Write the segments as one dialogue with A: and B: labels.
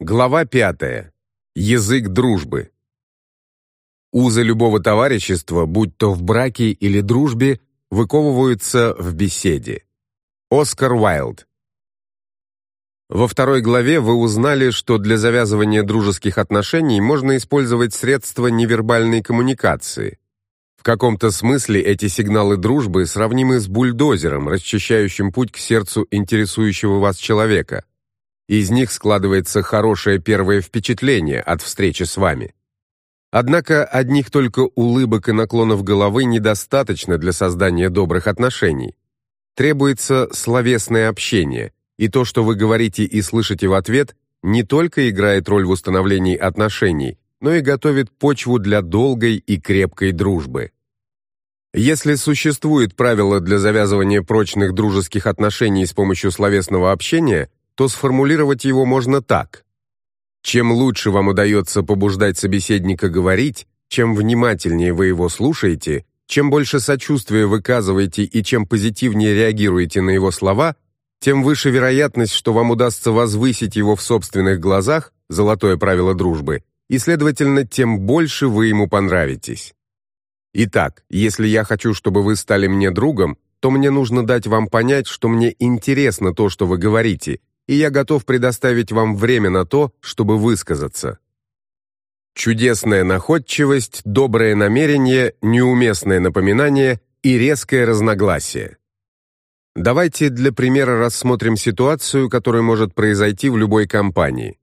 A: Глава пятая. Язык дружбы. Узы любого товарищества, будь то в браке или дружбе, выковываются в беседе. Оскар Уайлд. Во второй главе вы узнали, что для завязывания дружеских отношений можно использовать средства невербальной коммуникации. В каком-то смысле эти сигналы дружбы сравнимы с бульдозером, расчищающим путь к сердцу интересующего вас человека. Из них складывается хорошее первое впечатление от встречи с вами. Однако одних только улыбок и наклонов головы недостаточно для создания добрых отношений. Требуется словесное общение – и то, что вы говорите и слышите в ответ, не только играет роль в установлении отношений, но и готовит почву для долгой и крепкой дружбы. Если существует правило для завязывания прочных дружеских отношений с помощью словесного общения, то сформулировать его можно так. Чем лучше вам удается побуждать собеседника говорить, чем внимательнее вы его слушаете, чем больше сочувствия выказываете и чем позитивнее реагируете на его слова – тем выше вероятность, что вам удастся возвысить его в собственных глазах, золотое правило дружбы, и, следовательно, тем больше вы ему понравитесь. Итак, если я хочу, чтобы вы стали мне другом, то мне нужно дать вам понять, что мне интересно то, что вы говорите, и я готов предоставить вам время на то, чтобы высказаться. Чудесная находчивость, доброе намерение, неуместное напоминание и резкое разногласие. Давайте для примера рассмотрим ситуацию, которая может произойти в любой компании.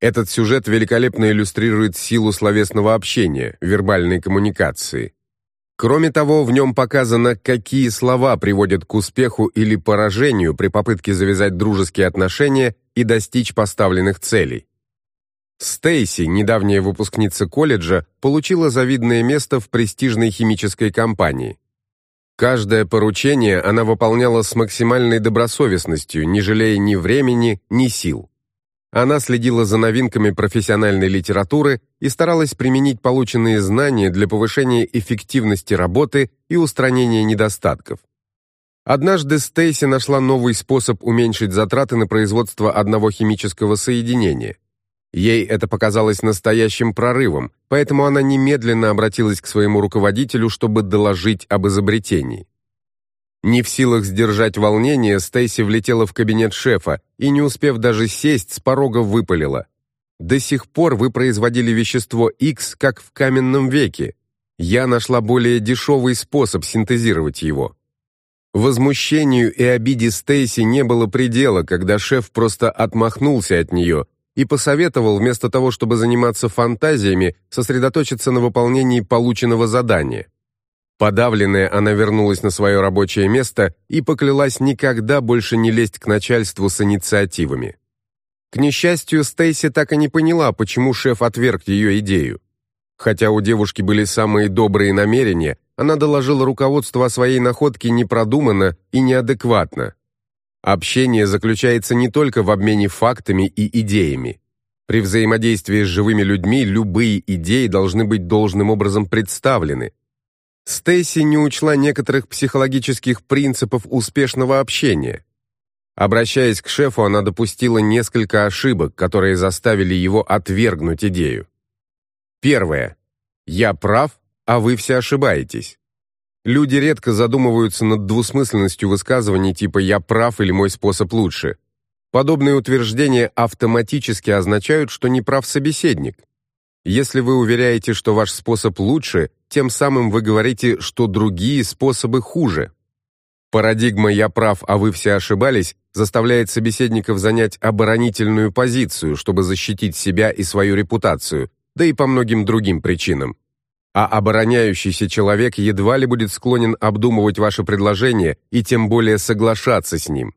A: Этот сюжет великолепно иллюстрирует силу словесного общения, вербальной коммуникации. Кроме того, в нем показано, какие слова приводят к успеху или поражению при попытке завязать дружеские отношения и достичь поставленных целей. Стейси, недавняя выпускница колледжа, получила завидное место в престижной химической компании. Каждое поручение она выполняла с максимальной добросовестностью, не жалея ни времени, ни сил. Она следила за новинками профессиональной литературы и старалась применить полученные знания для повышения эффективности работы и устранения недостатков. Однажды Стейси нашла новый способ уменьшить затраты на производство одного химического соединения. Ей это показалось настоящим прорывом, поэтому она немедленно обратилась к своему руководителю, чтобы доложить об изобретении. Не в силах сдержать волнение, Стейси влетела в кабинет шефа и, не успев даже сесть, с порога выпалила. «До сих пор вы производили вещество X, как в каменном веке. Я нашла более дешевый способ синтезировать его». Возмущению и обиде Стейси не было предела, когда шеф просто отмахнулся от нее и посоветовал вместо того, чтобы заниматься фантазиями, сосредоточиться на выполнении полученного задания. Подавленная, она вернулась на свое рабочее место и поклялась никогда больше не лезть к начальству с инициативами. К несчастью, Стейси так и не поняла, почему шеф отверг ее идею. Хотя у девушки были самые добрые намерения, она доложила руководству о своей находке непродуманно и неадекватно. Общение заключается не только в обмене фактами и идеями. При взаимодействии с живыми людьми любые идеи должны быть должным образом представлены. Стейси не учла некоторых психологических принципов успешного общения. Обращаясь к шефу, она допустила несколько ошибок, которые заставили его отвергнуть идею. Первое. Я прав, а вы все ошибаетесь. Люди редко задумываются над двусмысленностью высказываний типа «я прав» или «мой способ лучше». Подобные утверждения автоматически означают, что не прав собеседник. Если вы уверяете, что ваш способ лучше, тем самым вы говорите, что другие способы хуже. Парадигма «я прав, а вы все ошибались» заставляет собеседников занять оборонительную позицию, чтобы защитить себя и свою репутацию, да и по многим другим причинам а обороняющийся человек едва ли будет склонен обдумывать ваше предложение и тем более соглашаться с ним.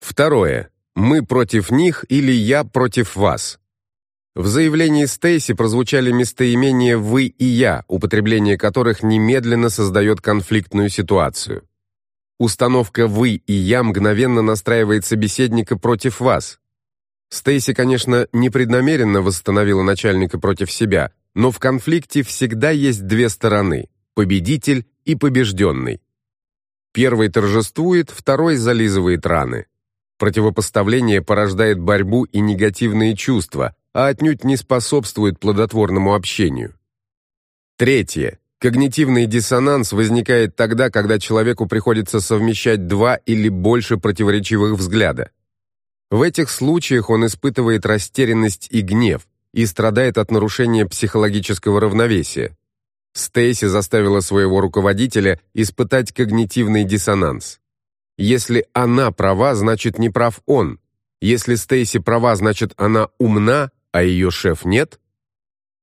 A: Второе. Мы против них или я против вас. В заявлении Стейси прозвучали местоимения «вы» и «я», употребление которых немедленно создает конфликтную ситуацию. Установка «вы» и «я» мгновенно настраивает собеседника против вас. Стейси, конечно, непреднамеренно восстановила начальника против себя, но в конфликте всегда есть две стороны – победитель и побежденный. Первый торжествует, второй зализывает раны. Противопоставление порождает борьбу и негативные чувства, а отнюдь не способствует плодотворному общению. Третье. Когнитивный диссонанс возникает тогда, когда человеку приходится совмещать два или больше противоречивых взгляда. В этих случаях он испытывает растерянность и гнев и страдает от нарушения психологического равновесия. Стейси заставила своего руководителя испытать когнитивный диссонанс. Если она права, значит не прав он. Если Стейси права, значит она умна, а ее шеф нет –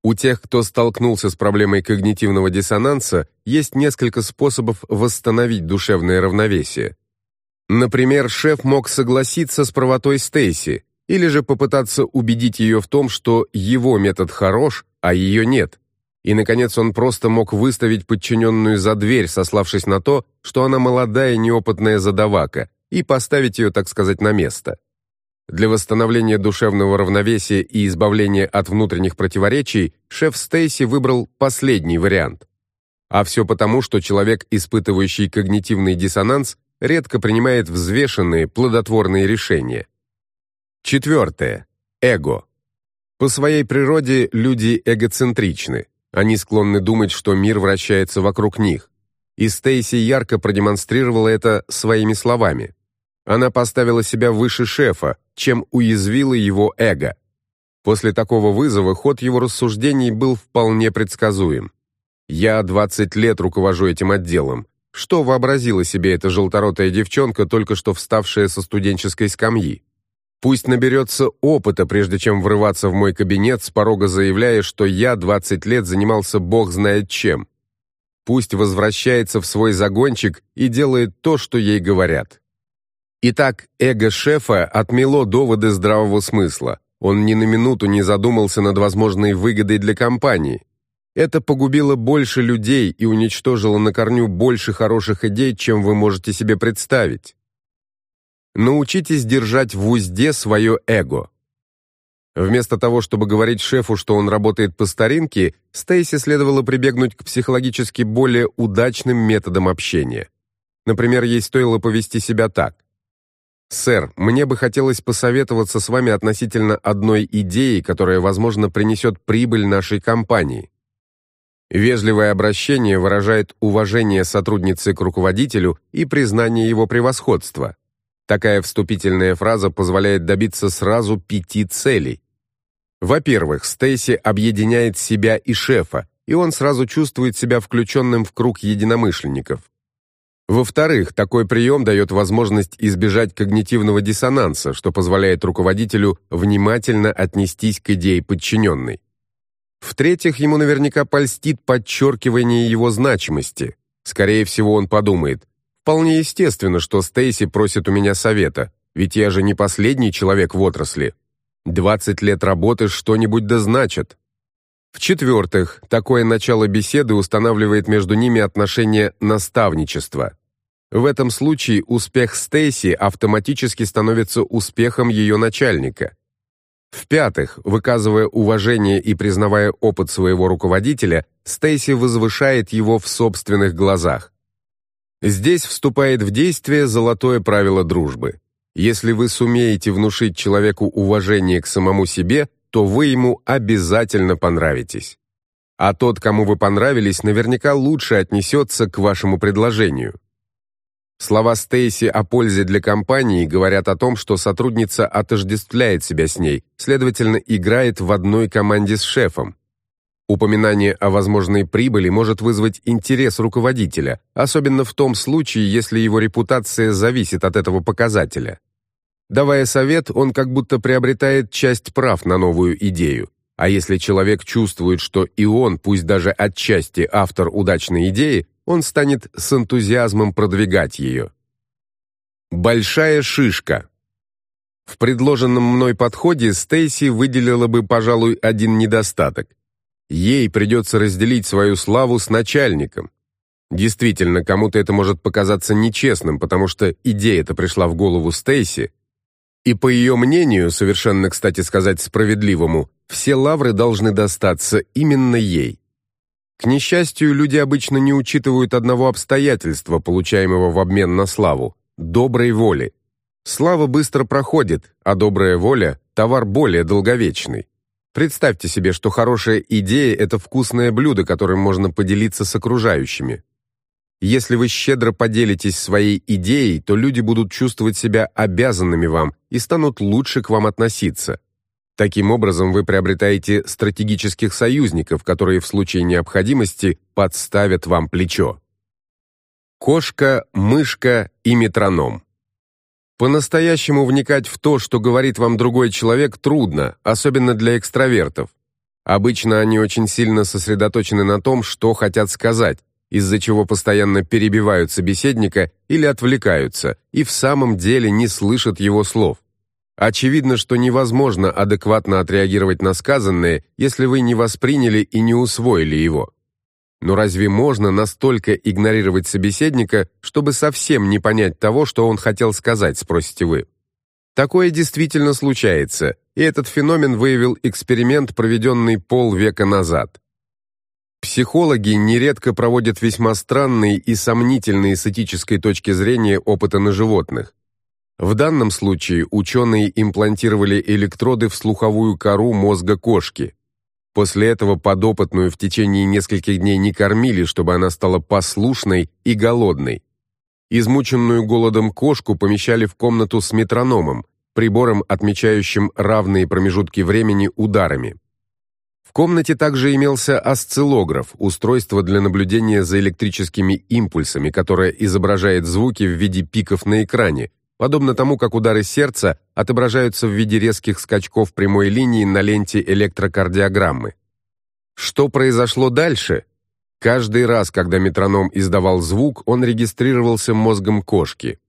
A: у тех, кто столкнулся с проблемой когнитивного диссонанса, есть несколько способов восстановить душевное равновесие. Например, шеф мог согласиться с правотой Стейси или же попытаться убедить ее в том, что его метод хорош, а ее нет. И, наконец, он просто мог выставить подчиненную за дверь, сославшись на то, что она молодая неопытная задавака, и поставить ее, так сказать, на место. Для восстановления душевного равновесия и избавления от внутренних противоречий шеф Стейси выбрал последний вариант. А все потому, что человек, испытывающий когнитивный диссонанс, редко принимает взвешенные, плодотворные решения. Четвертое. Эго. По своей природе люди эгоцентричны. Они склонны думать, что мир вращается вокруг них. И Стейси ярко продемонстрировала это своими словами. Она поставила себя выше шефа, чем уязвила его эго. После такого вызова ход его рассуждений был вполне предсказуем. «Я 20 лет руковожу этим отделом. Что вообразила себе эта желторотая девчонка, только что вставшая со студенческой скамьи? Пусть наберется опыта, прежде чем врываться в мой кабинет, с порога заявляя, что я 20 лет занимался бог знает чем. Пусть возвращается в свой загончик и делает то, что ей говорят. Итак, эго шефа отмело доводы здравого смысла. Он ни на минуту не задумался над возможной выгодой для компании. Это погубило больше людей и уничтожило на корню больше хороших идей, чем вы можете себе представить. Научитесь держать в узде свое эго. Вместо того, чтобы говорить шефу, что он работает по старинке, Стейси следовало прибегнуть к психологически более удачным методам общения. Например, ей стоило повести себя так. «Сэр, мне бы хотелось посоветоваться с вами относительно одной идеи, которая, возможно, принесет прибыль нашей компании». Вежливое обращение выражает уважение сотрудницы к руководителю и признание его превосходства. Такая вступительная фраза позволяет добиться сразу пяти целей. Во-первых, Стейси объединяет себя и шефа, и он сразу чувствует себя включенным в круг единомышленников. Во-вторых, такой прием дает возможность избежать когнитивного диссонанса, что позволяет руководителю внимательно отнестись к идее подчиненной. В-третьих, ему наверняка польстит подчеркивание его значимости. Скорее всего, он подумает, «Вполне естественно, что Стейси просит у меня совета, ведь я же не последний человек в отрасли. 20 лет работы что-нибудь да значат». В-четвертых, такое начало беседы устанавливает между ними отношение наставничества. В этом случае успех Стейси автоматически становится успехом ее начальника. В-пятых, выказывая уважение и признавая опыт своего руководителя, Стейси возвышает его в собственных глазах. Здесь вступает в действие золотое правило дружбы. Если вы сумеете внушить человеку уважение к самому себе, то вы ему обязательно понравитесь. А тот, кому вы понравились, наверняка лучше отнесется к вашему предложению. Слова Стейси о пользе для компании говорят о том, что сотрудница отождествляет себя с ней, следовательно, играет в одной команде с шефом. Упоминание о возможной прибыли может вызвать интерес руководителя, особенно в том случае, если его репутация зависит от этого показателя. Давая совет, он как будто приобретает часть прав на новую идею. А если человек чувствует, что и он, пусть даже отчасти автор удачной идеи, он станет с энтузиазмом продвигать ее. Большая шишка. В предложенном мной подходе Стейси выделила бы, пожалуй, один недостаток. Ей придется разделить свою славу с начальником. Действительно, кому-то это может показаться нечестным, потому что идея-то пришла в голову Стейси, и по ее мнению, совершенно, кстати сказать, справедливому, все лавры должны достаться именно ей. К несчастью, люди обычно не учитывают одного обстоятельства, получаемого в обмен на славу – доброй воли. Слава быстро проходит, а добрая воля – товар более долговечный. Представьте себе, что хорошая идея – это вкусное блюдо, которым можно поделиться с окружающими. Если вы щедро поделитесь своей идеей, то люди будут чувствовать себя обязанными вам и станут лучше к вам относиться. Таким образом, вы приобретаете стратегических союзников, которые в случае необходимости подставят вам плечо. Кошка, мышка и метроном. По-настоящему вникать в то, что говорит вам другой человек, трудно, особенно для экстравертов. Обычно они очень сильно сосредоточены на том, что хотят сказать, из-за чего постоянно перебивают собеседника или отвлекаются, и в самом деле не слышат его слов. Очевидно, что невозможно адекватно отреагировать на сказанное, если вы не восприняли и не усвоили его. Но разве можно настолько игнорировать собеседника, чтобы совсем не понять того, что он хотел сказать, спросите вы? Такое действительно случается, и этот феномен выявил эксперимент, проведенный полвека назад. Психологи нередко проводят весьма странные и сомнительные с этической точки зрения опыты на животных. В данном случае ученые имплантировали электроды в слуховую кору мозга кошки. После этого подопытную в течение нескольких дней не кормили, чтобы она стала послушной и голодной. Измученную голодом кошку помещали в комнату с метрономом, прибором, отмечающим равные промежутки времени ударами. Комнате также имелся осциллограф, устройство для наблюдения за электрическими импульсами, которое изображает звуки в виде пиков на экране, подобно тому, как удары сердца отображаются в виде резких скачков прямой линии на ленте электрокардиограммы. Что произошло дальше? Каждый раз, когда метроном издавал звук, он регистрировался мозгом кошки.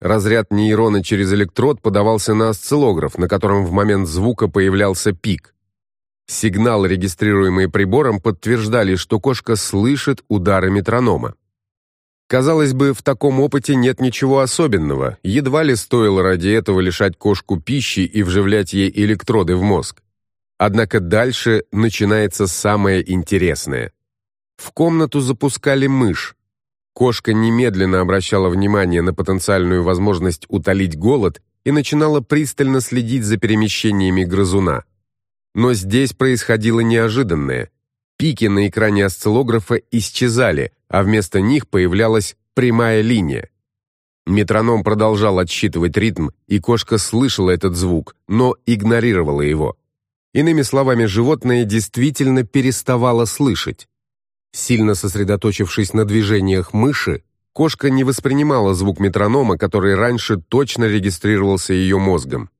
A: Разряд нейрона через электрод подавался на осциллограф, на котором в момент звука появлялся пик. Сигналы, регистрируемые прибором, подтверждали, что кошка слышит удары метронома. Казалось бы, в таком опыте нет ничего особенного, едва ли стоило ради этого лишать кошку пищи и вживлять ей электроды в мозг. Однако дальше начинается самое интересное. В комнату запускали мышь. Кошка немедленно обращала внимание на потенциальную возможность утолить голод и начинала пристально следить за перемещениями грызуна. Но здесь происходило неожиданное. Пики на экране осциллографа исчезали, а вместо них появлялась прямая линия. Метроном продолжал отсчитывать ритм, и кошка слышала этот звук, но игнорировала его. Иными словами, животное действительно переставало слышать. Сильно сосредоточившись на движениях мыши, кошка не воспринимала звук метронома, который раньше точно регистрировался ее мозгом.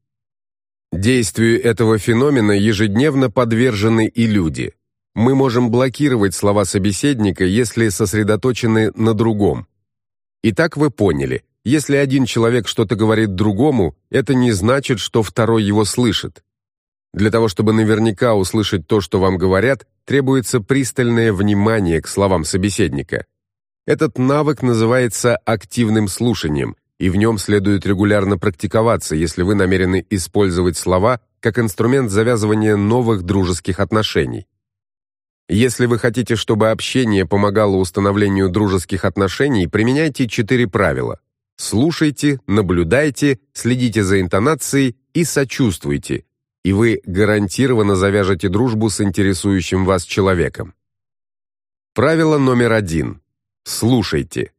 A: Действию этого феномена ежедневно подвержены и люди мы можем блокировать слова собеседника, если сосредоточены на другом. Итак, вы поняли, если один человек что-то говорит другому, это не значит, что второй его слышит. Для того, чтобы наверняка услышать то, что вам говорят, требуется пристальное внимание к словам собеседника. Этот навык называется активным слушанием, и в нем следует регулярно практиковаться, если вы намерены использовать слова как инструмент завязывания новых дружеских отношений. Если вы хотите, чтобы общение помогало установлению дружеских отношений, применяйте четыре правила. Слушайте, наблюдайте, следите за интонацией и сочувствуйте, и вы гарантированно завяжете дружбу с интересующим вас человеком. Правило номер один. Слушайте.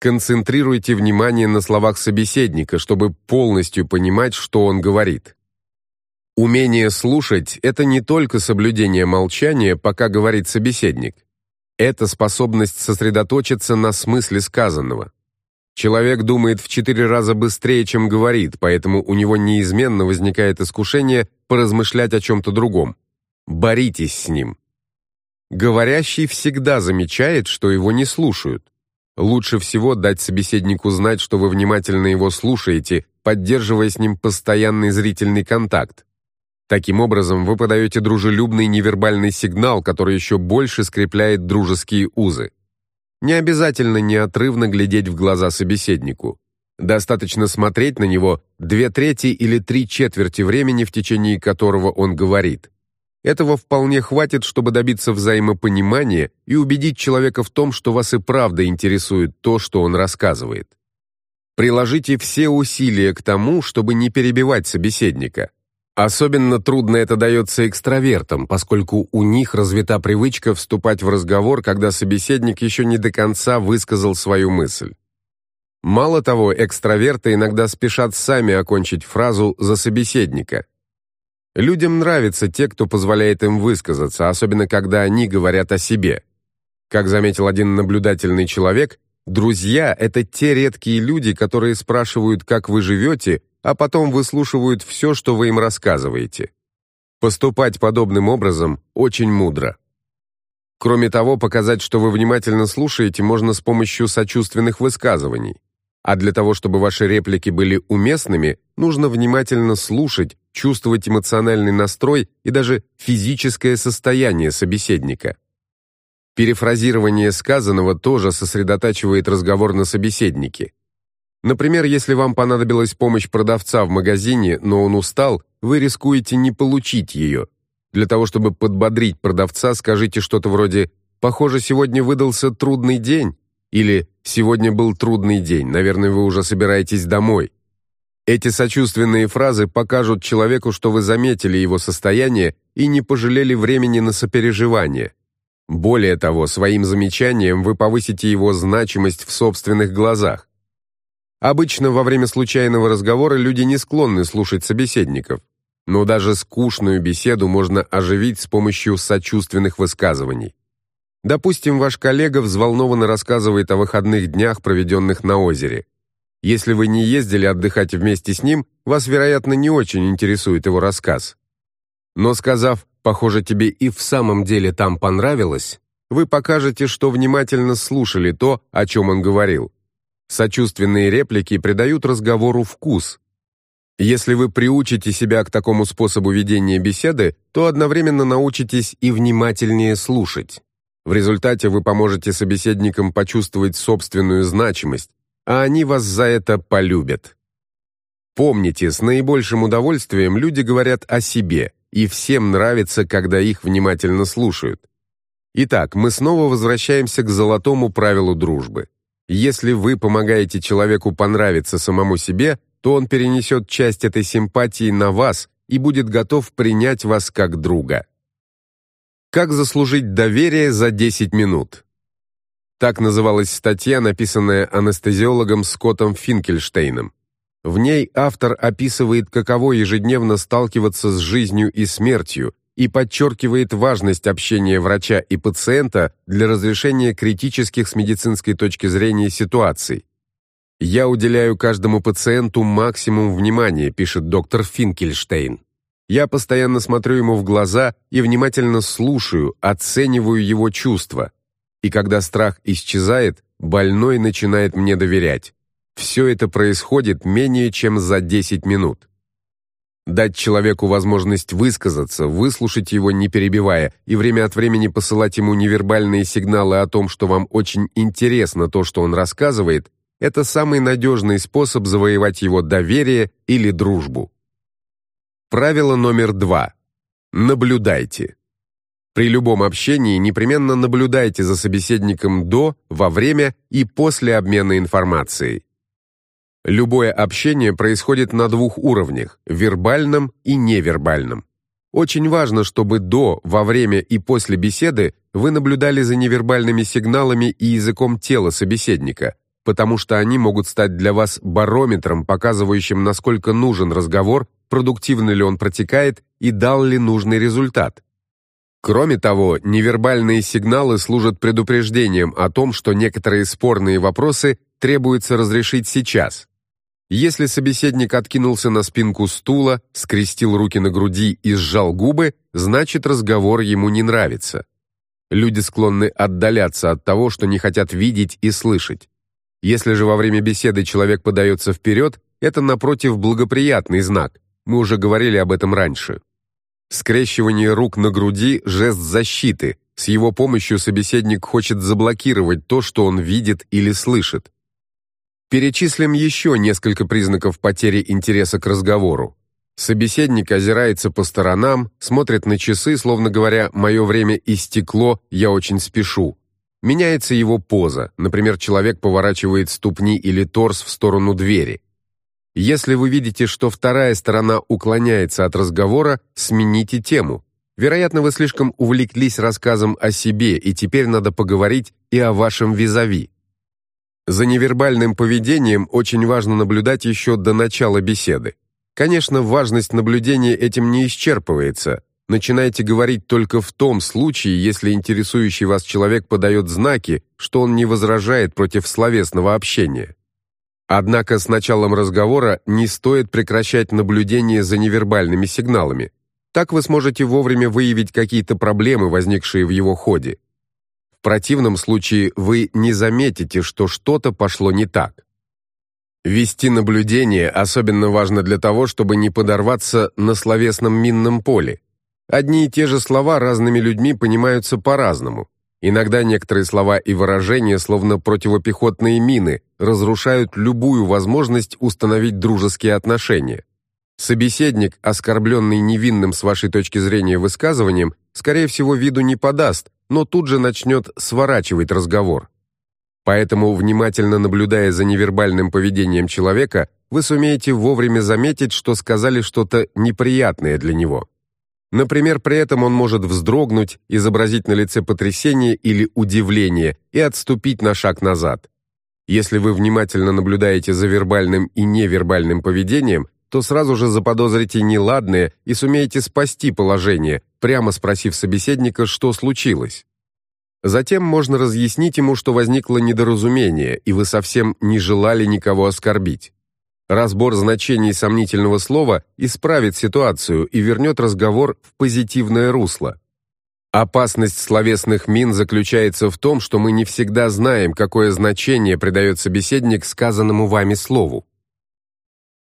A: Концентрируйте внимание на словах собеседника, чтобы полностью понимать, что он говорит. Умение слушать – это не только соблюдение молчания, пока говорит собеседник. Это способность сосредоточиться на смысле сказанного. Человек думает в четыре раза быстрее, чем говорит, поэтому у него неизменно возникает искушение поразмышлять о чем-то другом. Боритесь с ним. Говорящий всегда замечает, что его не слушают. Лучше всего дать собеседнику знать, что вы внимательно его слушаете, поддерживая с ним постоянный зрительный контакт. Таким образом, вы подаете дружелюбный невербальный сигнал, который еще больше скрепляет дружеские узы. Не обязательно неотрывно глядеть в глаза собеседнику. Достаточно смотреть на него две трети или три четверти времени, в течение которого он говорит. Этого вполне хватит, чтобы добиться взаимопонимания и убедить человека в том, что вас и правда интересует то, что он рассказывает. Приложите все усилия к тому, чтобы не перебивать собеседника. Особенно трудно это дается экстравертам, поскольку у них развита привычка вступать в разговор, когда собеседник еще не до конца высказал свою мысль. Мало того, экстраверты иногда спешат сами окончить фразу за собеседника. Людям нравятся те, кто позволяет им высказаться, особенно когда они говорят о себе. Как заметил один наблюдательный человек, друзья — это те редкие люди, которые спрашивают, как вы живете, а потом выслушивают все, что вы им рассказываете. Поступать подобным образом очень мудро. Кроме того, показать, что вы внимательно слушаете, можно с помощью сочувственных высказываний. А для того, чтобы ваши реплики были уместными, нужно внимательно слушать, чувствовать эмоциональный настрой и даже физическое состояние собеседника. Перефразирование сказанного тоже сосредотачивает разговор на собеседнике. Например, если вам понадобилась помощь продавца в магазине, но он устал, вы рискуете не получить ее. Для того, чтобы подбодрить продавца, скажите что-то вроде «Похоже, сегодня выдался трудный день» или «Сегодня был трудный день, наверное, вы уже собираетесь домой». Эти сочувственные фразы покажут человеку, что вы заметили его состояние и не пожалели времени на сопереживание. Более того, своим замечанием вы повысите его значимость в собственных глазах. Обычно во время случайного разговора люди не склонны слушать собеседников, но даже скучную беседу можно оживить с помощью сочувственных высказываний. Допустим, ваш коллега взволнованно рассказывает о выходных днях, проведенных на озере. Если вы не ездили отдыхать вместе с ним, вас, вероятно, не очень интересует его рассказ. Но сказав «похоже, тебе и в самом деле там понравилось», вы покажете, что внимательно слушали то, о чем он говорил. Сочувственные реплики придают разговору вкус. Если вы приучите себя к такому способу ведения беседы, то одновременно научитесь и внимательнее слушать. В результате вы поможете собеседникам почувствовать собственную значимость, а они вас за это полюбят. Помните, с наибольшим удовольствием люди говорят о себе, и всем нравится, когда их внимательно слушают. Итак, мы снова возвращаемся к золотому правилу дружбы. Если вы помогаете человеку понравиться самому себе, то он перенесет часть этой симпатии на вас и будет готов принять вас как друга. Как заслужить доверие за 10 минут? Так называлась статья, написанная анестезиологом Скоттом Финкельштейном. В ней автор описывает, каково ежедневно сталкиваться с жизнью и смертью и подчеркивает важность общения врача и пациента для разрешения критических с медицинской точки зрения ситуаций. «Я уделяю каждому пациенту максимум внимания», пишет доктор Финкельштейн. Я постоянно смотрю ему в глаза и внимательно слушаю, оцениваю его чувства. И когда страх исчезает, больной начинает мне доверять. Все это происходит менее чем за 10 минут. Дать человеку возможность высказаться, выслушать его не перебивая и время от времени посылать ему невербальные сигналы о том, что вам очень интересно то, что он рассказывает, это самый надежный способ завоевать его доверие или дружбу. Правило номер два. Наблюдайте. При любом общении непременно наблюдайте за собеседником до, во время и после обмена информацией. Любое общение происходит на двух уровнях – вербальном и невербальном. Очень важно, чтобы до, во время и после беседы вы наблюдали за невербальными сигналами и языком тела собеседника, потому что они могут стать для вас барометром, показывающим, насколько нужен разговор продуктивно ли он протекает и дал ли нужный результат. Кроме того, невербальные сигналы служат предупреждением о том, что некоторые спорные вопросы требуется разрешить сейчас. Если собеседник откинулся на спинку стула, скрестил руки на груди и сжал губы, значит разговор ему не нравится. Люди склонны отдаляться от того, что не хотят видеть и слышать. Если же во время беседы человек подается вперед, это напротив благоприятный знак. Мы уже говорили об этом раньше. Скрещивание рук на груди – жест защиты. С его помощью собеседник хочет заблокировать то, что он видит или слышит. Перечислим еще несколько признаков потери интереса к разговору. Собеседник озирается по сторонам, смотрит на часы, словно говоря «мое время истекло, я очень спешу». меняется его поза, например, человек поворачивает ступни или торс в сторону двери. Если вы видите, что вторая сторона уклоняется от разговора, смените тему. Вероятно, вы слишком увлеклись рассказом о себе, и теперь надо поговорить и о вашем визави. За невербальным поведением очень важно наблюдать еще до начала беседы. Конечно, важность наблюдения этим не исчерпывается. Начинайте говорить только в том случае, если интересующий вас человек подает знаки, что он не возражает против словесного общения. Однако с началом разговора не стоит прекращать наблюдение за невербальными сигналами. Так вы сможете вовремя выявить какие-то проблемы, возникшие в его ходе. В противном случае вы не заметите, что что-то пошло не так. Вести наблюдение особенно важно для того, чтобы не подорваться на словесном минном поле. Одни и те же слова разными людьми понимаются по-разному. Иногда некоторые слова и выражения, словно противопехотные мины, разрушают любую возможность установить дружеские отношения. Собеседник, оскорбленный невинным с вашей точки зрения высказыванием, скорее всего, виду не подаст, но тут же начнет сворачивать разговор. Поэтому, внимательно наблюдая за невербальным поведением человека, вы сумеете вовремя заметить, что сказали что-то неприятное для него. Например, при этом он может вздрогнуть, изобразить на лице потрясение или удивление и отступить на шаг назад. Если вы внимательно наблюдаете за вербальным и невербальным поведением, то сразу же заподозрите неладное и сумеете спасти положение, прямо спросив собеседника, что случилось. Затем можно разъяснить ему, что возникло недоразумение, и вы совсем не желали никого оскорбить. Разбор значений сомнительного слова исправит ситуацию и вернет разговор в позитивное русло. Опасность словесных мин заключается в том, что мы не всегда знаем, какое значение придает собеседник сказанному вами слову.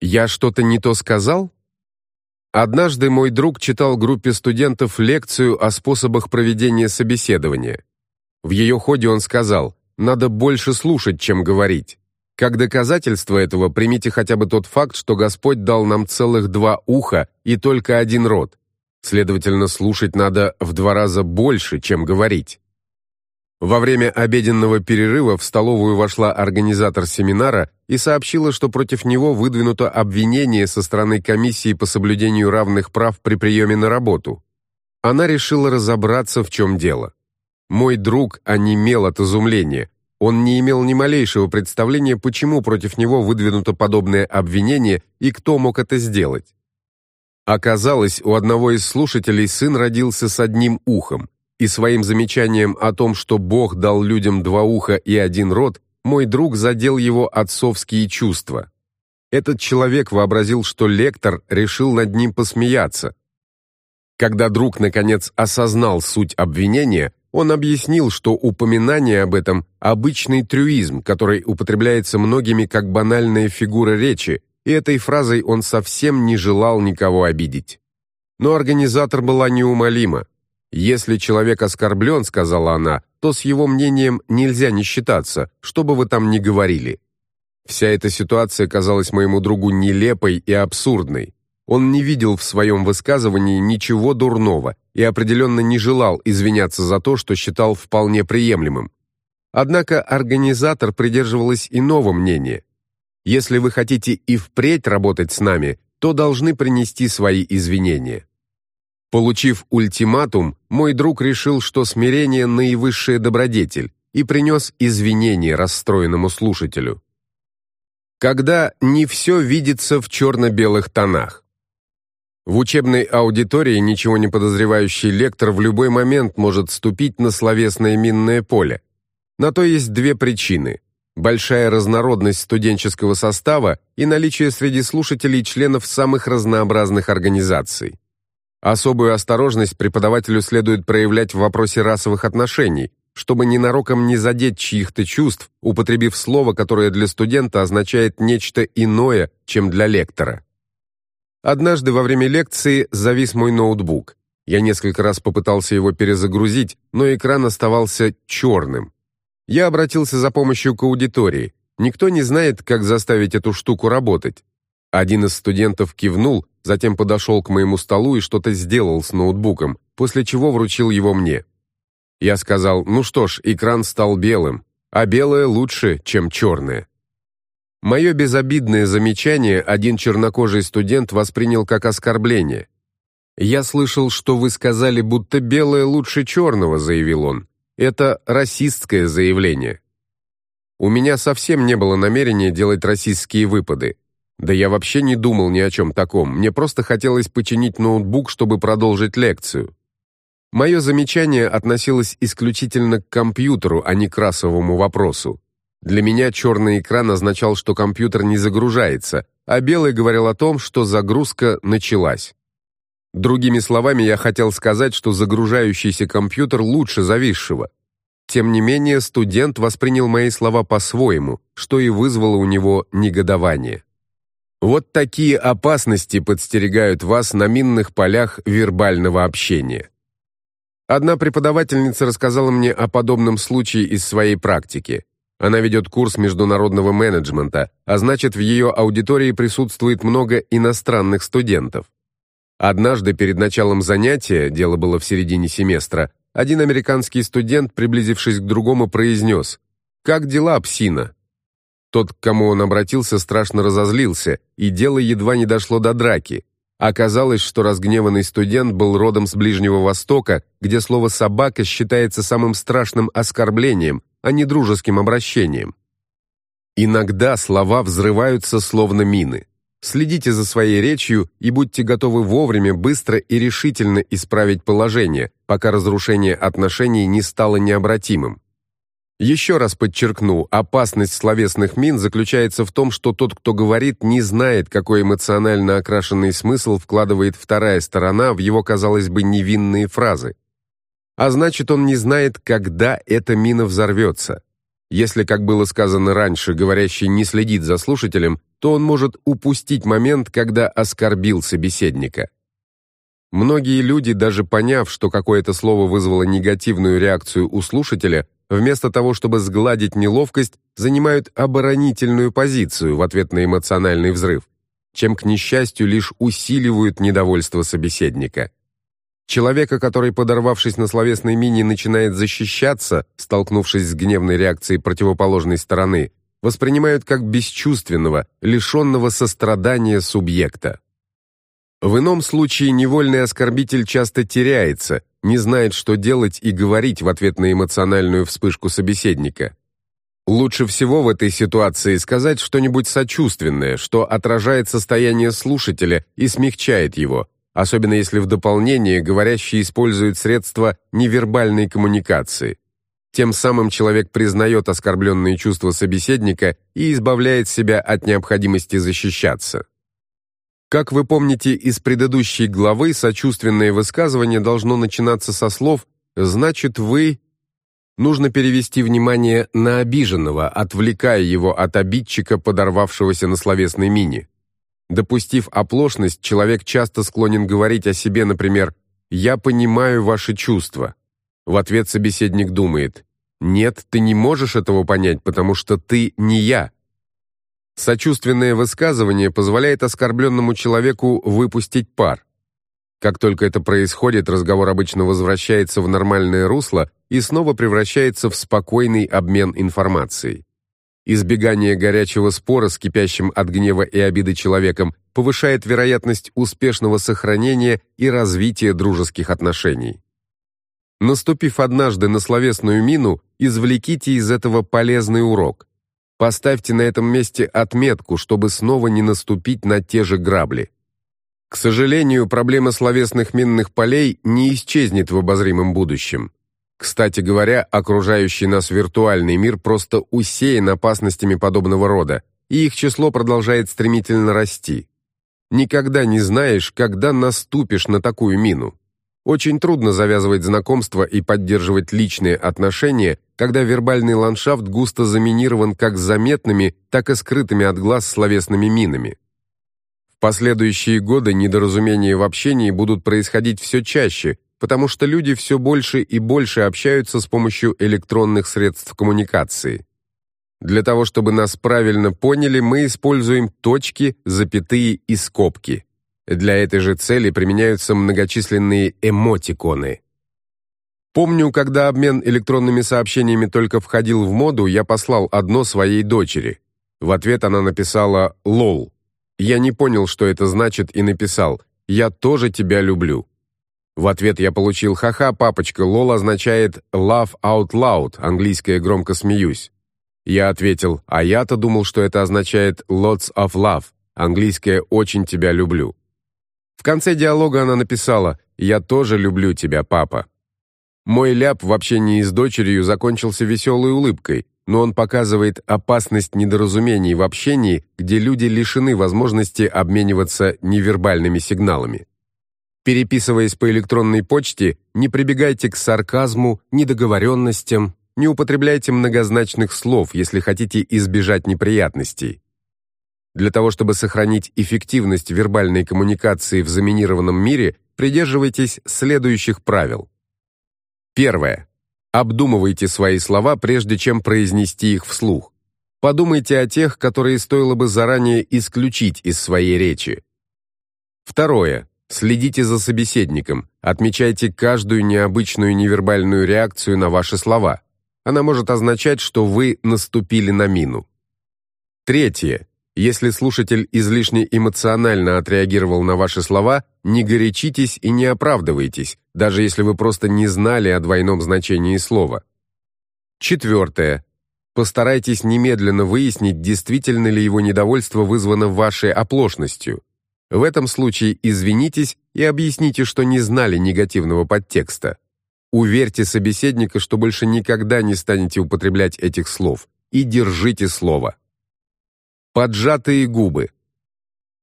A: Я что-то не то сказал? Однажды мой друг читал группе студентов лекцию о способах проведения собеседования. В ее ходе он сказал: "Надо больше слушать, чем говорить". Как доказательство этого примите хотя бы тот факт, что Господь дал нам целых два уха и только один рот. Следовательно, слушать надо в два раза больше, чем говорить. Во время обеденного перерыва в столовую вошла организатор семинара и сообщила, что против него выдвинуто обвинение со стороны комиссии по соблюдению равных прав при приеме на работу. Она решила разобраться, в чем дело. Мой друг онемел от изумления. Он не имел ни малейшего представления, почему против него выдвинуто подобное обвинение и кто мог это сделать. Оказалось, у одного из слушателей сын родился с одним ухом и своим замечанием о том, что Бог дал людям два уха и один рот, мой друг задел его отцовские чувства. Этот человек вообразил, что лектор решил над ним посмеяться. Когда друг наконец осознал суть обвинения, он объяснил, что упоминание об этом обычный трюизм, который употребляется многими как банальная фигура речи, и этой фразой он совсем не желал никого обидеть. Но организатор была неумолима. Если человек оскорблен, сказала она, то с его мнением нельзя не считаться, что бы вы там ни говорили. Вся эта ситуация казалась моему другу нелепой и абсурдной. Он не видел в своем высказывании ничего дурного и определенно не желал извиняться за то, что считал вполне приемлемым. Однако организатор придерживалась иного мнения. Если вы хотите и впредь работать с нами, то должны принести свои извинения. Получив ультиматум, мой друг решил, что смирение наивысшая добродетель, и принес извинения расстроенному слушателю. Когда не все видится в черно-белых тонах. В учебной аудитории ничего не подозревающий лектор в любой момент может ступить на словесное минное поле. На то есть две причины: большая разнородность студенческого состава и наличие среди слушателей членов самых разнообразных организаций. Особую осторожность преподавателю следует проявлять в вопросе расовых отношений, чтобы ненароком не задеть чьих-то чувств, употребив слово, которое для студента означает нечто иное, чем для лектора. Однажды во время лекции завис мой ноутбук. Я несколько раз попытался его перезагрузить, но экран оставался черным. Я обратился за помощью к аудитории. Никто не знает, как заставить эту штуку работать. Один из студентов кивнул, затем подошел к моему столу и что-то сделал с ноутбуком, после чего вручил его мне. Я сказал, ну что ж, экран стал белым, а белое лучше, чем черное. Мое безобидное замечание один чернокожий студент воспринял как оскорбление. «Я слышал, что вы сказали, будто белое лучше черного», — заявил он. «Это расистское заявление». У меня совсем не было намерения делать расистские выпады. Да я вообще не думал ни о чем таком, мне просто хотелось починить ноутбук, чтобы продолжить лекцию. Мое замечание относилось исключительно к компьютеру, а не к расовому вопросу. Для меня черный экран означал, что компьютер не загружается, а белый говорил о том, что загрузка началась. Другими словами, я хотел сказать, что загружающийся компьютер лучше зависшего. Тем не менее, студент воспринял мои слова по-своему, что и вызвало у него негодование. Вот такие опасности подстерегают вас на минных полях вербального общения. Одна преподавательница рассказала мне о подобном случае из своей практики. Она ведет курс международного менеджмента, а значит, в ее аудитории присутствует много иностранных студентов. Однажды перед началом занятия, дело было в середине семестра, один американский студент, приблизившись к другому, произнес «Как дела, псина?». Тот, к кому он обратился, страшно разозлился, и дело едва не дошло до драки. Оказалось, что разгневанный студент был родом с Ближнего Востока, где слово «собака» считается самым страшным оскорблением, а не дружеским обращением. Иногда слова взрываются словно мины. Следите за своей речью и будьте готовы вовремя, быстро и решительно исправить положение, пока разрушение отношений не стало необратимым. Еще раз подчеркну, опасность словесных мин заключается в том, что тот, кто говорит, не знает, какой эмоционально окрашенный смысл вкладывает вторая сторона в его, казалось бы, невинные фразы. А значит, он не знает, когда эта мина взорвется. Если, как было сказано раньше, говорящий не следит за слушателем, то он может упустить момент, когда оскорбил собеседника. Многие люди, даже поняв, что какое-то слово вызвало негативную реакцию у слушателя, вместо того, чтобы сгладить неловкость, занимают оборонительную позицию в ответ на эмоциональный взрыв, чем, к несчастью, лишь усиливают недовольство собеседника. Человека, который, подорвавшись на словесной мине, начинает защищаться, столкнувшись с гневной реакцией противоположной стороны, воспринимают как бесчувственного, лишенного сострадания субъекта. В ином случае невольный оскорбитель часто теряется, не знает, что делать и говорить в ответ на эмоциональную вспышку собеседника. Лучше всего в этой ситуации сказать что-нибудь сочувственное, что отражает состояние слушателя и смягчает его, особенно если в дополнение говорящий использует средства невербальной коммуникации. Тем самым человек признает оскорбленные чувства собеседника и избавляет себя от необходимости защищаться. Как вы помните из предыдущей главы, сочувственное высказывание должно начинаться со слов «значит вы…» Нужно перевести внимание на обиженного, отвлекая его от обидчика, подорвавшегося на словесной мине. Допустив оплошность, человек часто склонен говорить о себе, например, «Я понимаю ваши чувства». В ответ собеседник думает, «Нет, ты не можешь этого понять, потому что ты не я». Сочувственное высказывание позволяет оскорбленному человеку выпустить пар. Как только это происходит, разговор обычно возвращается в нормальное русло и снова превращается в спокойный обмен информацией. Избегание горячего спора с кипящим от гнева и обиды человеком повышает вероятность успешного сохранения и развития дружеских отношений. Наступив однажды на словесную мину, извлеките из этого полезный урок. Поставьте на этом месте отметку, чтобы снова не наступить на те же грабли. К сожалению, проблема словесных минных полей не исчезнет в обозримом будущем. Кстати говоря, окружающий нас виртуальный мир просто усеян опасностями подобного рода, и их число продолжает стремительно расти. Никогда не знаешь, когда наступишь на такую мину. Очень трудно завязывать знакомства и поддерживать личные отношения, когда вербальный ландшафт густо заминирован как заметными, так и скрытыми от глаз словесными минами. В последующие годы недоразумения в общении будут происходить все чаще, потому что люди все больше и больше общаются с помощью электронных средств коммуникации. Для того, чтобы нас правильно поняли, мы используем точки, запятые и скобки. Для этой же цели применяются многочисленные эмотиконы. Помню, когда обмен электронными сообщениями только входил в моду, я послал одно своей дочери. В ответ она написала «Лол». Я не понял, что это значит, и написал «Я тоже тебя люблю». В ответ я получил «Ха-ха, папочка, лол означает «love out loud», английское «громко смеюсь». Я ответил «А я-то думал, что это означает «lots of love», английское «очень тебя люблю». В конце диалога она написала «Я тоже люблю тебя, папа». Мой ляп в общении с дочерью закончился веселой улыбкой, но он показывает опасность недоразумений в общении, где люди лишены возможности обмениваться невербальными сигналами. Переписываясь по электронной почте, не прибегайте к сарказму, недоговоренностям, не употребляйте многозначных слов, если хотите избежать неприятностей. Для того, чтобы сохранить эффективность вербальной коммуникации в заминированном мире, придерживайтесь следующих правил. Первое. Обдумывайте свои слова, прежде чем произнести их вслух. Подумайте о тех, которые стоило бы заранее исключить из своей речи. Второе. Следите за собеседником, отмечайте каждую необычную невербальную реакцию на ваши слова. Она может означать, что вы наступили на мину. Третье. Если слушатель излишне эмоционально отреагировал на ваши слова, не горячитесь и не оправдывайтесь, даже если вы просто не знали о двойном значении слова. Четвертое. Постарайтесь немедленно выяснить, действительно ли его недовольство вызвано вашей оплошностью. В этом случае извинитесь и объясните, что не знали негативного подтекста. Уверьте собеседника, что больше никогда не станете употреблять этих слов, и держите слово. Поджатые губы.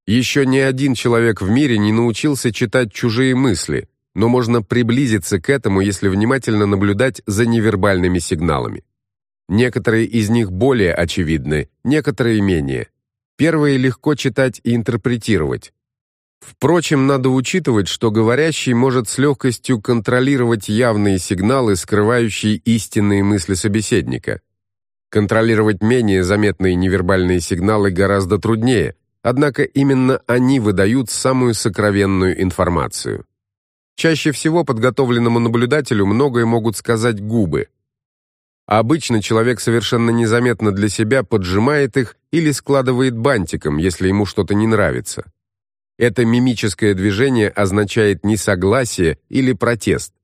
A: Еще ни один человек в мире не научился читать чужие мысли, но можно приблизиться к этому, если внимательно наблюдать за невербальными сигналами. Некоторые из них более очевидны, некоторые менее. Первые легко читать и интерпретировать, Впрочем, надо учитывать, что говорящий может с легкостью контролировать явные сигналы, скрывающие истинные мысли собеседника. Контролировать менее заметные невербальные сигналы гораздо труднее, однако именно они выдают самую сокровенную информацию. Чаще всего подготовленному наблюдателю многое могут сказать губы. Обычно человек совершенно незаметно для себя поджимает их или складывает бантиком, если ему что-то не нравится. Это мимическое движение означает несогласие или протест.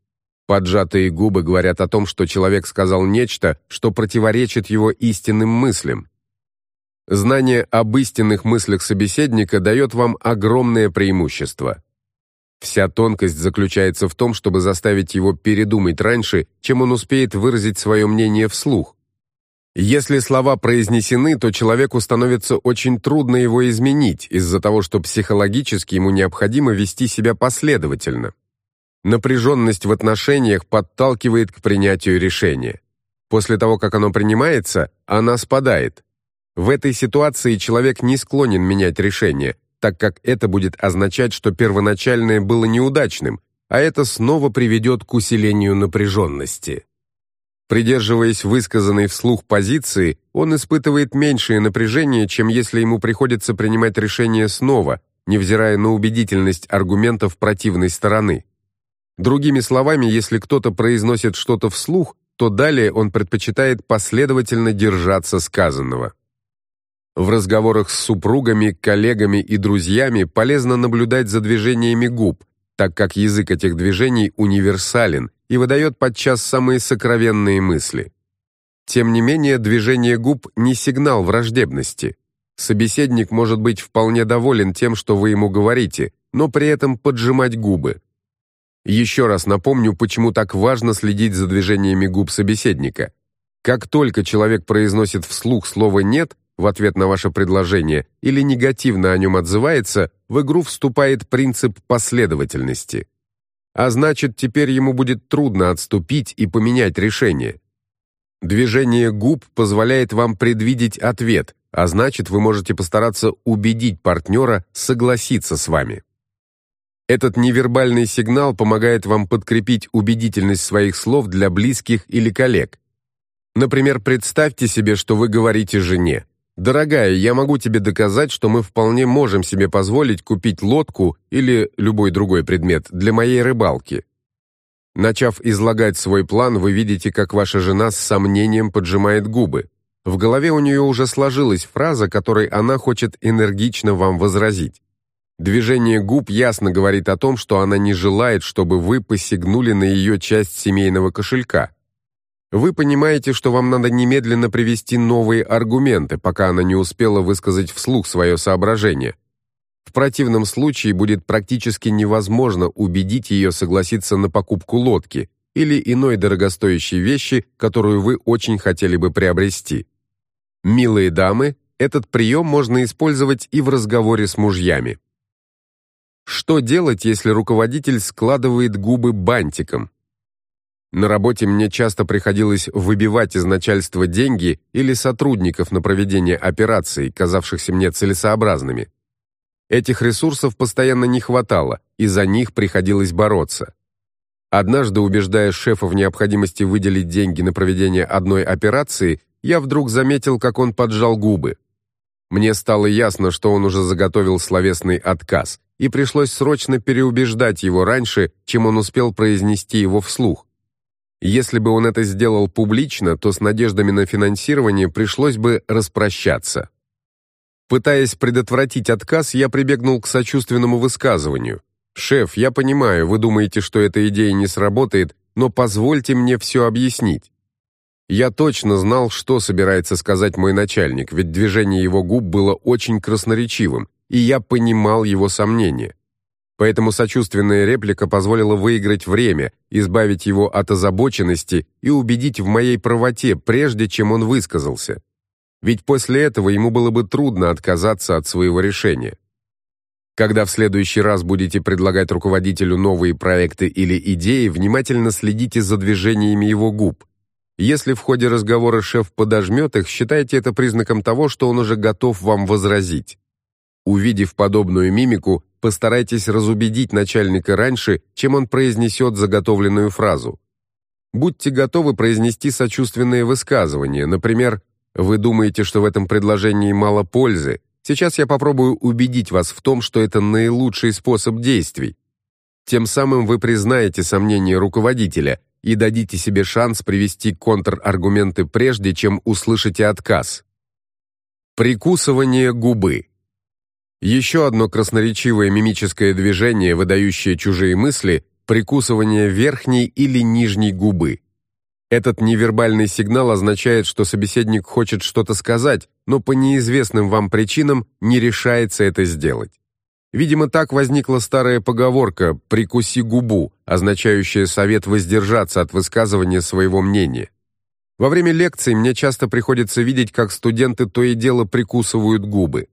A: Поджатые губы говорят о том, что человек сказал нечто, что противоречит его истинным мыслям. Знание об истинных мыслях собеседника дает вам огромное преимущество. Вся тонкость заключается в том, чтобы заставить его передумать раньше, чем он успеет выразить свое мнение вслух. Если слова произнесены, то человеку становится очень трудно его изменить из-за того, что психологически ему необходимо вести себя последовательно. Напряженность в отношениях подталкивает к принятию решения. После того, как оно принимается, она спадает. В этой ситуации человек не склонен менять решение, так как это будет означать, что первоначальное было неудачным, а это снова приведет к усилению напряженности. Придерживаясь высказанной вслух позиции, он испытывает меньшее напряжение, чем если ему приходится принимать решение снова, невзирая на убедительность аргументов противной стороны. Другими словами, если кто-то произносит что-то вслух, то далее он предпочитает последовательно держаться сказанного. В разговорах с супругами, коллегами и друзьями полезно наблюдать за движениями губ, так как язык этих движений универсален и выдает подчас самые сокровенные мысли. Тем не менее, движение губ не сигнал враждебности. Собеседник может быть вполне доволен тем, что вы ему говорите, но при этом поджимать губы. Еще раз напомню, почему так важно следить за движениями губ собеседника. Как только человек произносит вслух слово «нет», в ответ на ваше предложение или негативно о нем отзывается, в игру вступает принцип последовательности. А значит, теперь ему будет трудно отступить и поменять решение. Движение губ позволяет вам предвидеть ответ, а значит, вы можете постараться убедить партнера согласиться с вами. Этот невербальный сигнал помогает вам подкрепить убедительность своих слов для близких или коллег. Например, представьте себе, что вы говорите жене: Дорогая, я могу тебе доказать, что мы вполне можем себе позволить купить лодку или любой другой предмет для моей рыбалки. Начав излагать свой план, вы видите, как ваша жена с сомнением поджимает губы. В голове у нее уже сложилась фраза, которой она хочет энергично вам возразить. Движение губ ясно говорит о том, что она не желает, чтобы вы посягнули на ее часть семейного кошелька. Вы понимаете, что вам надо немедленно привести новые аргументы, пока она не успела высказать вслух свое соображение. В противном случае будет практически невозможно убедить ее согласиться на покупку лодки или иной дорогостоящей вещи, которую вы очень хотели бы приобрести. Милые дамы, этот прием можно использовать и в разговоре с мужьями. Что делать, если руководитель складывает губы бантиком? На работе мне часто приходилось выбивать из начальства деньги или сотрудников на проведение операций, казавшихся мне целесообразными. Этих ресурсов постоянно не хватало, и за них приходилось бороться. Однажды, убеждая шефа в необходимости выделить деньги на проведение одной операции, я вдруг заметил, как он поджал губы. Мне стало ясно, что он уже заготовил словесный отказ, и пришлось срочно переубеждать его раньше, чем он успел произнести его вслух. Если бы он это сделал публично, то с надеждами на финансирование пришлось бы распрощаться. Пытаясь предотвратить отказ, я прибегнул к сочувственному высказыванию. «Шеф, я понимаю, вы думаете, что эта идея не сработает, но позвольте мне все объяснить». Я точно знал, что собирается сказать мой начальник, ведь движение его губ было очень красноречивым, и я понимал его сомнения. Поэтому сочувственная реплика позволила выиграть время, избавить его от озабоченности и убедить в моей правоте, прежде чем он высказался. Ведь после этого ему было бы трудно отказаться от своего решения. Когда в следующий раз будете предлагать руководителю новые проекты или идеи, внимательно следите за движениями его губ. Если в ходе разговора шеф подожмет их, считайте это признаком того, что он уже готов вам возразить. Увидев подобную мимику, постарайтесь разубедить начальника раньше, чем он произнесет заготовленную фразу. Будьте готовы произнести сочувственные высказывания, например, «Вы думаете, что в этом предложении мало пользы? Сейчас я попробую убедить вас в том, что это наилучший способ действий». Тем самым вы признаете сомнения руководителя и дадите себе шанс привести контраргументы прежде, чем услышите отказ. Прикусывание губы. Еще одно красноречивое мимическое движение, выдающее чужие мысли прикусывание верхней или нижней губы. Этот невербальный сигнал означает, что собеседник хочет что-то сказать, но по неизвестным вам причинам не решается это сделать. Видимо, так возникла старая поговорка «прикуси губу», означающая совет воздержаться от высказывания своего мнения. Во время лекций мне часто приходится видеть, как студенты то и дело прикусывают губы.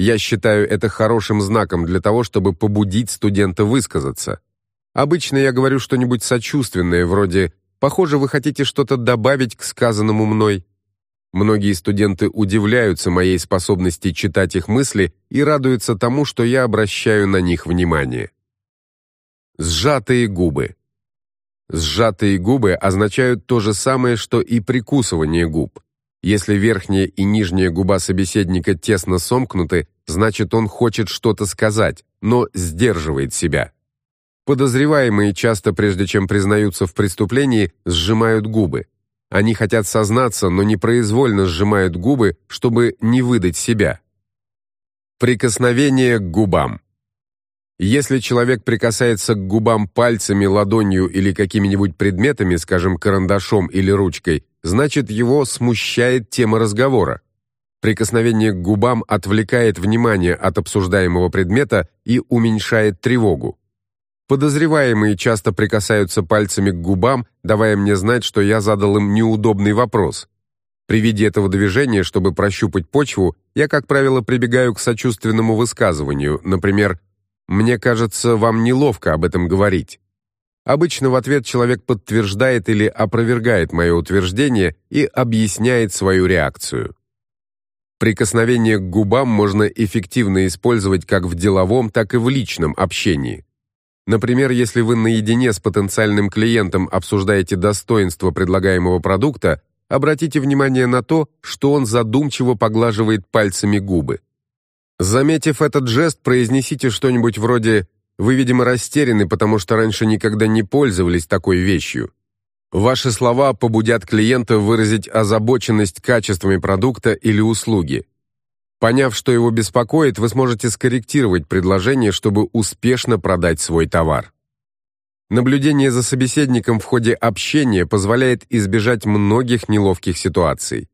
A: Я считаю это хорошим знаком для того, чтобы побудить студента высказаться. Обычно я говорю что-нибудь сочувственное, вроде «Похоже, вы хотите что-то добавить к сказанному мной». Многие студенты удивляются моей способности читать их мысли и радуются тому, что я обращаю на них внимание. Сжатые губы. Сжатые губы означают то же самое, что и прикусывание губ. Если верхняя и нижняя губа собеседника тесно сомкнуты, значит он хочет что-то сказать, но сдерживает себя. Подозреваемые часто, прежде чем признаются в преступлении, сжимают губы. Они хотят сознаться, но непроизвольно сжимают губы, чтобы не выдать себя. Прикосновение к губам. Если человек прикасается к губам пальцами, ладонью или какими-нибудь предметами, скажем, карандашом или ручкой, значит, его смущает тема разговора. Прикосновение к губам отвлекает внимание от обсуждаемого предмета и уменьшает тревогу. Подозреваемые часто прикасаются пальцами к губам, давая мне знать, что я задал им неудобный вопрос. При виде этого движения, чтобы прощупать почву, я, как правило, прибегаю к сочувственному высказыванию, например, «Мне кажется, вам неловко об этом говорить». Обычно в ответ человек подтверждает или опровергает мое утверждение и объясняет свою реакцию. Прикосновение к губам можно эффективно использовать как в деловом, так и в личном общении. Например, если вы наедине с потенциальным клиентом обсуждаете достоинства предлагаемого продукта, обратите внимание на то, что он задумчиво поглаживает пальцами губы. Заметив этот жест, произнесите что-нибудь вроде вы, видимо, растеряны, потому что раньше никогда не пользовались такой вещью. Ваши слова побудят клиента выразить озабоченность качествами продукта или услуги. Поняв, что его беспокоит, вы сможете скорректировать предложение, чтобы успешно продать свой товар. Наблюдение за собеседником в ходе общения позволяет избежать многих неловких ситуаций.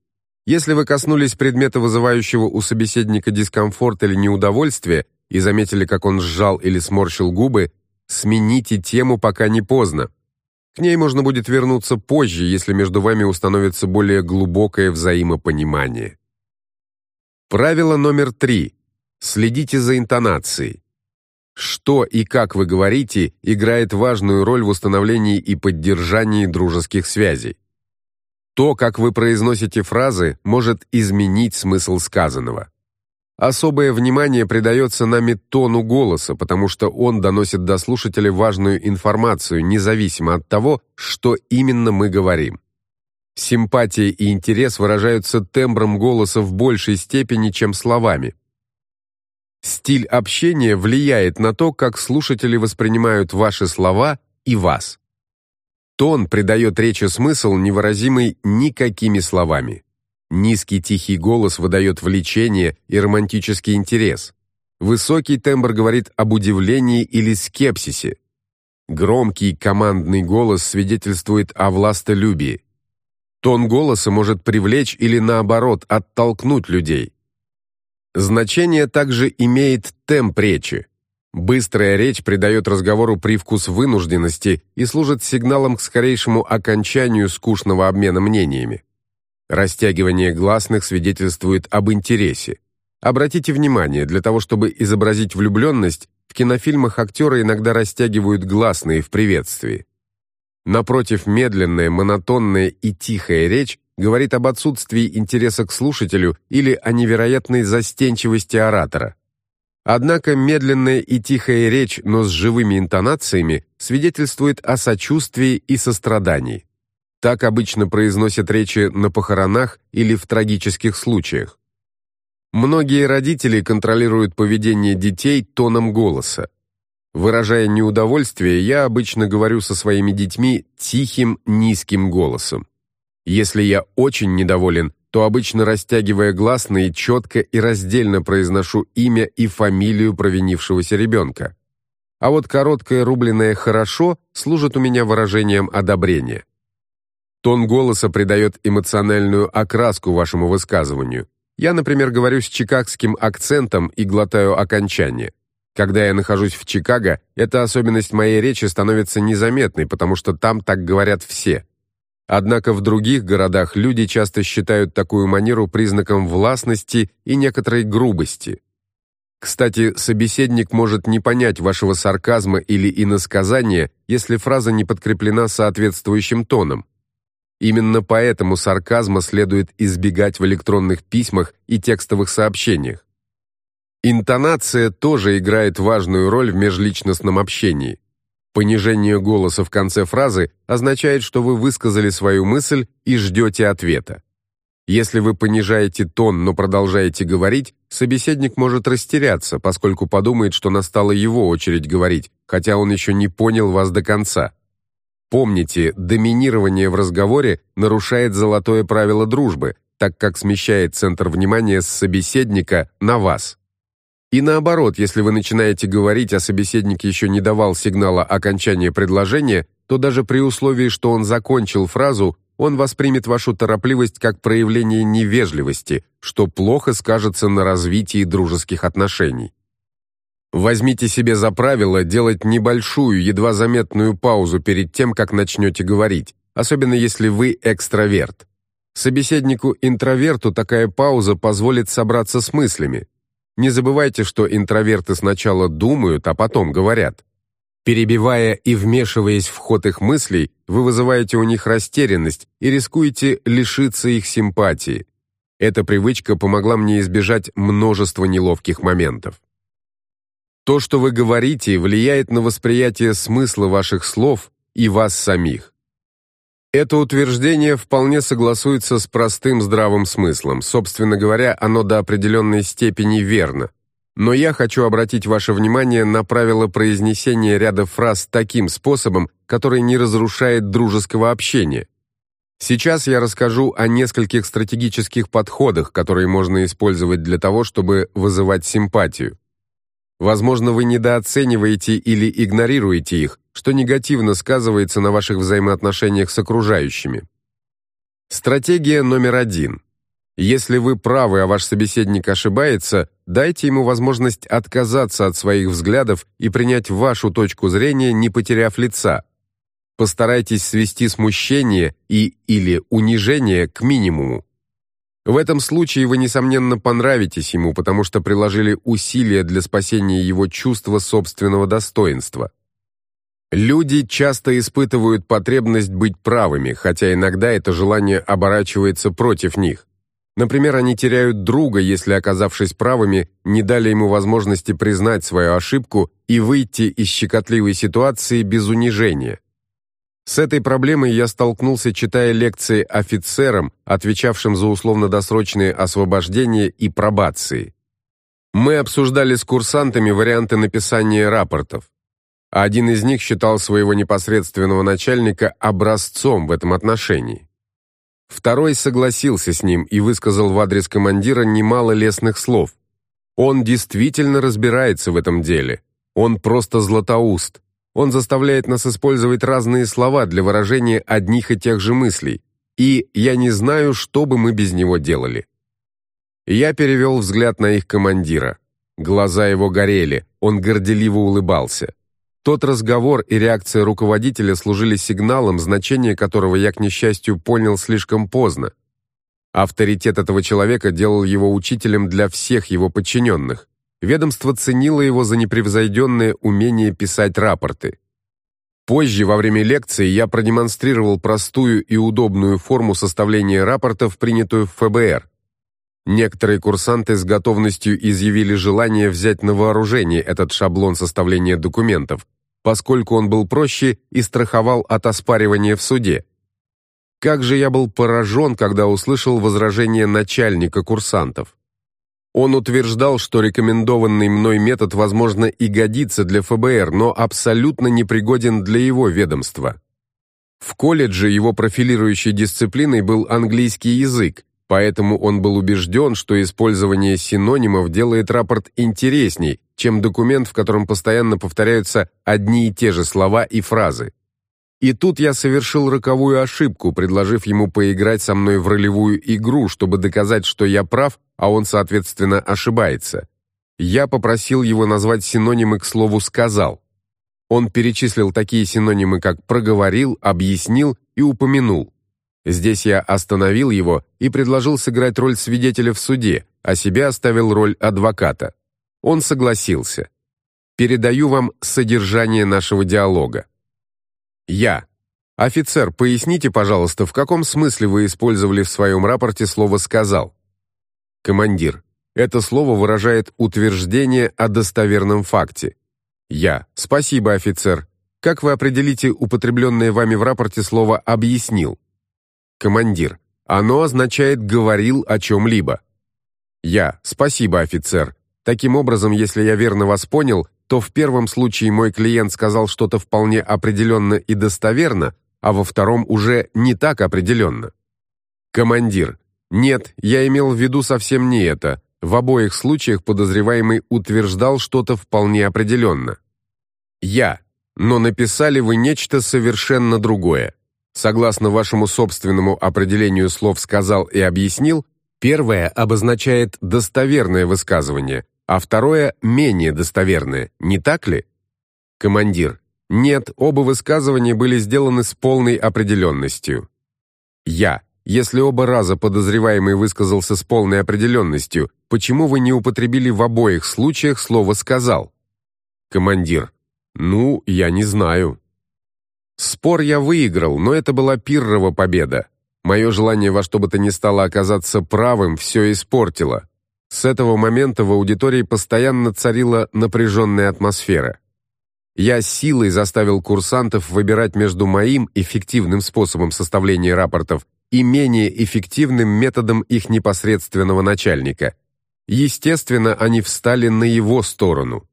A: Если вы коснулись предмета, вызывающего у собеседника дискомфорт или неудовольствие, и заметили, как он сжал или сморщил губы, смените тему, пока не поздно. К ней можно будет вернуться позже, если между вами установится более глубокое взаимопонимание. Правило номер три. Следите за интонацией. Что и как вы говорите играет важную роль в установлении и поддержании дружеских связей. То, как вы произносите фразы, может изменить смысл сказанного. Особое внимание придается нами тону голоса, потому что он доносит до слушателя важную информацию, независимо от того, что именно мы говорим. Симпатия и интерес выражаются тембром голоса в большей степени, чем словами. Стиль общения влияет на то, как слушатели воспринимают ваши слова и вас. Тон придает речи смысл, невыразимый никакими словами. Низкий тихий голос выдает влечение и романтический интерес. Высокий тембр говорит об удивлении или скепсисе. Громкий командный голос свидетельствует о властолюбии. Тон голоса может привлечь или наоборот оттолкнуть людей. Значение также имеет темп речи. Быстрая речь придает разговору привкус вынужденности и служит сигналом к скорейшему окончанию скучного обмена мнениями. Растягивание гласных свидетельствует об интересе. Обратите внимание, для того, чтобы изобразить влюбленность, в кинофильмах актеры иногда растягивают гласные в приветствии. Напротив, медленная, монотонная и тихая речь говорит об отсутствии интереса к слушателю или о невероятной застенчивости оратора. Однако медленная и тихая речь, но с живыми интонациями, свидетельствует о сочувствии и сострадании. Так обычно произносят речи на похоронах или в трагических случаях. Многие родители контролируют поведение детей тоном голоса. Выражая неудовольствие, я обычно говорю со своими детьми тихим, низким голосом. Если я очень недоволен, то обычно растягивая гласные четко и раздельно произношу имя и фамилию провинившегося ребенка. А вот короткое рубленное «хорошо» служит у меня выражением одобрения. Тон голоса придает эмоциональную окраску вашему высказыванию. Я, например, говорю с чикагским акцентом и глотаю окончание. Когда я нахожусь в Чикаго, эта особенность моей речи становится незаметной, потому что там так говорят все. Однако в других городах люди часто считают такую манеру признаком властности и некоторой грубости. Кстати, собеседник может не понять вашего сарказма или иносказания, если фраза не подкреплена соответствующим тоном. Именно поэтому сарказма следует избегать в электронных письмах и текстовых сообщениях. Интонация тоже играет важную роль в межличностном общении. Понижение голоса в конце фразы означает, что вы высказали свою мысль и ждете ответа. Если вы понижаете тон, но продолжаете говорить, собеседник может растеряться, поскольку подумает, что настала его очередь говорить, хотя он еще не понял вас до конца. Помните, доминирование в разговоре нарушает золотое правило дружбы, так как смещает центр внимания с собеседника на вас. И наоборот, если вы начинаете говорить, а собеседник еще не давал сигнала окончания предложения, то даже при условии, что он закончил фразу, он воспримет вашу торопливость как проявление невежливости, что плохо скажется на развитии дружеских отношений. Возьмите себе за правило делать небольшую, едва заметную паузу перед тем, как начнете говорить, особенно если вы экстраверт. Собеседнику-интроверту такая пауза позволит собраться с мыслями. Не забывайте, что интроверты сначала думают, а потом говорят. Перебивая и вмешиваясь в ход их мыслей, вы вызываете у них растерянность и рискуете лишиться их симпатии. Эта привычка помогла мне избежать множества неловких моментов. То, что вы говорите, влияет на восприятие смысла ваших слов и вас самих. Это утверждение вполне согласуется с простым здравым смыслом. Собственно говоря, оно до определенной степени верно. Но я хочу обратить ваше внимание на правило произнесения ряда фраз таким способом, который не разрушает дружеского общения. Сейчас я расскажу о нескольких стратегических подходах, которые можно использовать для того, чтобы вызывать симпатию. Возможно, вы недооцениваете или игнорируете их, что негативно сказывается на ваших взаимоотношениях с окружающими. Стратегия номер один. Если вы правы, а ваш собеседник ошибается, дайте ему возможность отказаться от своих взглядов и принять вашу точку зрения, не потеряв лица. Постарайтесь свести смущение и или унижение к минимуму. В этом случае вы несомненно понравитесь ему, потому что приложили усилия для спасения его чувства собственного достоинства. Люди часто испытывают потребность быть правыми, хотя иногда это желание оборачивается против них. Например, они теряют друга, если, оказавшись правыми, не дали ему возможности признать свою ошибку и выйти из щекотливой ситуации без унижения. С этой проблемой я столкнулся, читая лекции офицерам, отвечавшим за условно-досрочные освобождения и пробации. Мы обсуждали с курсантами варианты написания рапортов. Один из них считал своего непосредственного начальника образцом в этом отношении. Второй согласился с ним и высказал в адрес командира немало лестных слов. Он действительно разбирается в этом деле. Он просто златоуст. Он заставляет нас использовать разные слова для выражения одних и тех же мыслей. И я не знаю, что бы мы без него делали. Я перевел взгляд на их командира. Глаза его горели, он горделиво улыбался. Тот разговор и реакция руководителя служили сигналом, значение которого я, к несчастью, понял слишком поздно. Авторитет этого человека делал его учителем для всех его подчиненных. Ведомство ценило его за непревзойденное умение писать рапорты. Позже, во время лекции, я продемонстрировал простую и удобную форму составления рапортов, принятую в ФБР. Некоторые курсанты с готовностью изъявили желание взять на вооружение этот шаблон составления документов, поскольку он был проще и страховал от оспаривания в суде. Как же я был поражен, когда услышал возражение начальника курсантов. Он утверждал, что рекомендованный мной метод, возможно, и годится для ФБР, но абсолютно непригоден для его ведомства. В колледже его профилирующей дисциплиной был английский язык, поэтому он был убежден, что использование синонимов делает рапорт интересней, чем документ, в котором постоянно повторяются одни и те же слова и фразы. И тут я совершил роковую ошибку, предложив ему поиграть со мной в ролевую игру, чтобы доказать, что я прав, а он, соответственно, ошибается. Я попросил его назвать синонимы к слову «сказал». Он перечислил такие синонимы, как «проговорил», «объяснил» и «упомянул». Здесь я остановил его и предложил сыграть роль свидетеля в суде, а себе оставил роль адвоката. Он согласился. Передаю вам содержание нашего диалога. Я. Офицер, поясните, пожалуйста, в каком смысле вы использовали в своем рапорте слово «сказал»? Командир. Это слово выражает утверждение о достоверном факте. Я. Спасибо, офицер. Как вы определите употребленное вами в рапорте слово «объяснил»? Командир. Оно означает «говорил о чем-либо». Я. Спасибо, офицер. Таким образом, если я верно вас понял, то в первом случае мой клиент сказал что-то вполне определенно и достоверно, а во втором уже не так определенно. Командир. Нет, я имел в виду совсем не это. В обоих случаях подозреваемый утверждал что-то вполне определенно. Я. Но написали вы нечто совершенно другое. Согласно вашему собственному определению слов «сказал» и «объяснил», первое обозначает достоверное высказывание, а второе менее достоверное, не так ли? Командир. Нет, оба высказывания были сделаны с полной определенностью. Я. Если оба раза подозреваемый высказался с полной определенностью, почему вы не употребили в обоих случаях слово сказал? Командир. Ну, я не знаю. Спор я выиграл, но это была пиррова победа. Мое желание во что бы то ни стало оказаться правым все испортило. С этого момента в аудитории постоянно царила напряженная атмосфера. Я силой заставил курсантов выбирать между моим эффективным способом составления рапортов и менее эффективным методом их непосредственного начальника. Естественно, они встали на его сторону.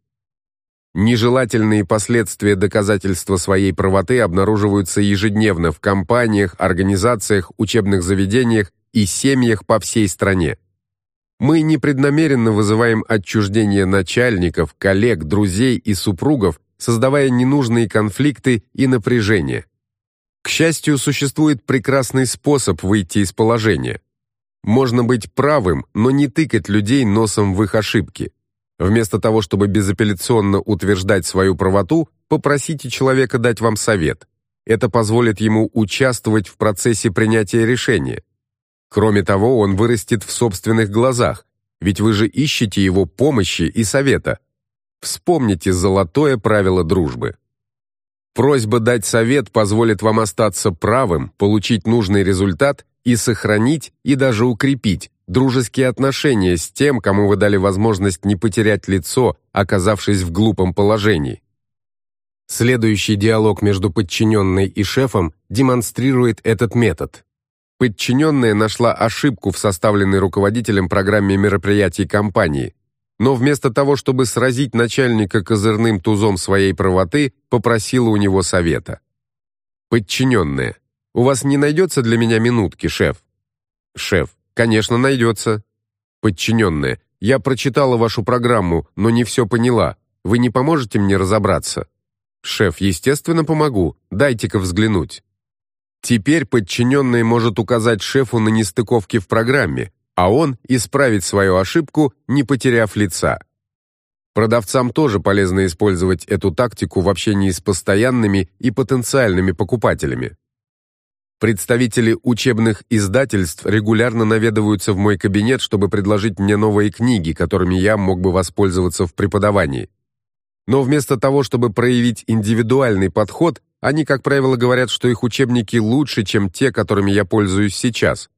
A: Нежелательные последствия доказательства своей правоты обнаруживаются ежедневно в компаниях, организациях, учебных заведениях и семьях по всей стране. Мы непреднамеренно вызываем отчуждение начальников, коллег, друзей и супругов, создавая ненужные конфликты и напряжение. К счастью, существует прекрасный способ выйти из положения. Можно быть правым, но не тыкать людей носом в их ошибки. Вместо того, чтобы безапелляционно утверждать свою правоту, попросите человека дать вам совет. Это позволит ему участвовать в процессе принятия решения. Кроме того, он вырастет в собственных глазах, ведь вы же ищете его помощи и совета. Вспомните золотое правило дружбы. Просьба дать совет позволит вам остаться правым, получить нужный результат и сохранить и даже укрепить дружеские отношения с тем, кому вы дали возможность не потерять лицо, оказавшись в глупом положении. Следующий диалог между подчиненной и шефом демонстрирует этот метод. Подчиненная нашла ошибку в составленной руководителем программе мероприятий компании, но вместо того, чтобы сразить начальника козырным тузом своей правоты, попросила у него совета. Подчиненная. «У вас не найдется для меня минутки, шеф?» «Шеф, Конечно, найдется. Подчиненная, я прочитала вашу программу, но не все поняла. Вы не поможете мне разобраться? Шеф, естественно, помогу. Дайте-ка взглянуть. Теперь подчиненный может указать шефу на нестыковки в программе, а он исправить свою ошибку, не потеряв лица. Продавцам тоже полезно использовать эту тактику в общении с постоянными и потенциальными покупателями. Представители учебных издательств регулярно наведываются в мой кабинет, чтобы предложить мне новые книги, которыми я мог бы воспользоваться в преподавании. Но вместо того, чтобы проявить индивидуальный подход, они, как правило, говорят, что их учебники лучше, чем те, которыми я пользуюсь сейчас.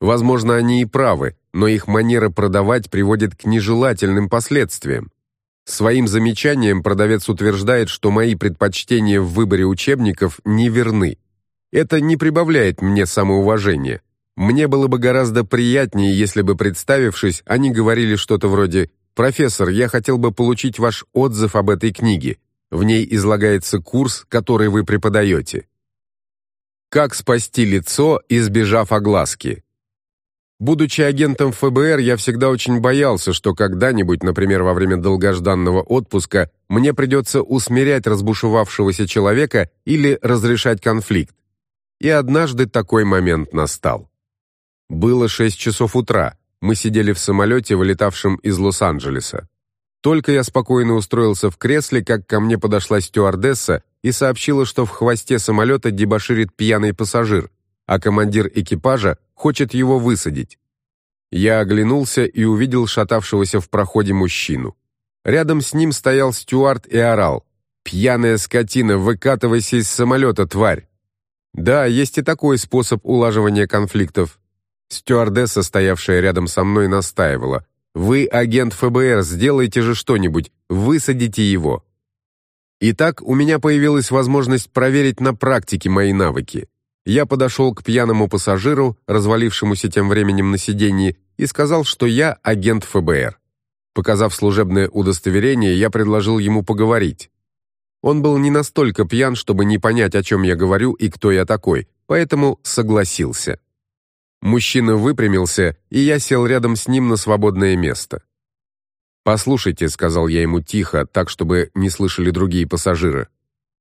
A: Возможно, они и правы, но их манера продавать приводит к нежелательным последствиям. Своим замечанием продавец утверждает, что мои предпочтения в выборе учебников неверны. Это не прибавляет мне самоуважения. Мне было бы гораздо приятнее, если бы, представившись, они говорили что-то вроде «Профессор, я хотел бы получить ваш отзыв об этой книге. В ней излагается курс, который вы преподаете». Как спасти лицо, избежав огласки? Будучи агентом ФБР, я всегда очень боялся, что когда-нибудь, например, во время долгожданного отпуска, мне придется усмирять разбушевавшегося человека или разрешать конфликт. И однажды такой момент настал. Было шесть часов утра. Мы сидели в самолете, вылетавшем из Лос-Анджелеса. Только я спокойно устроился в кресле, как ко мне подошла стюардесса и сообщила, что в хвосте самолета дебоширит пьяный пассажир, а командир экипажа хочет его высадить. Я оглянулся и увидел шатавшегося в проходе мужчину. Рядом с ним стоял стюард и орал. «Пьяная скотина, выкатывайся из самолета, тварь!» Да, есть и такой способ улаживания конфликтов. Стюардесса, стоявшая рядом со мной, настаивала. «Вы агент ФБР, сделайте же что-нибудь, высадите его». Итак, у меня появилась возможность проверить на практике мои навыки. Я подошел к пьяному пассажиру, развалившемуся тем временем на сиденье, и сказал, что я агент ФБР. Показав служебное удостоверение, я предложил ему поговорить. Он был не настолько пьян, чтобы не понять, о чем я говорю и кто я такой, поэтому согласился. Мужчина выпрямился, и я сел рядом с ним на свободное место. «Послушайте», — сказал я ему тихо, так, чтобы не слышали другие пассажиры,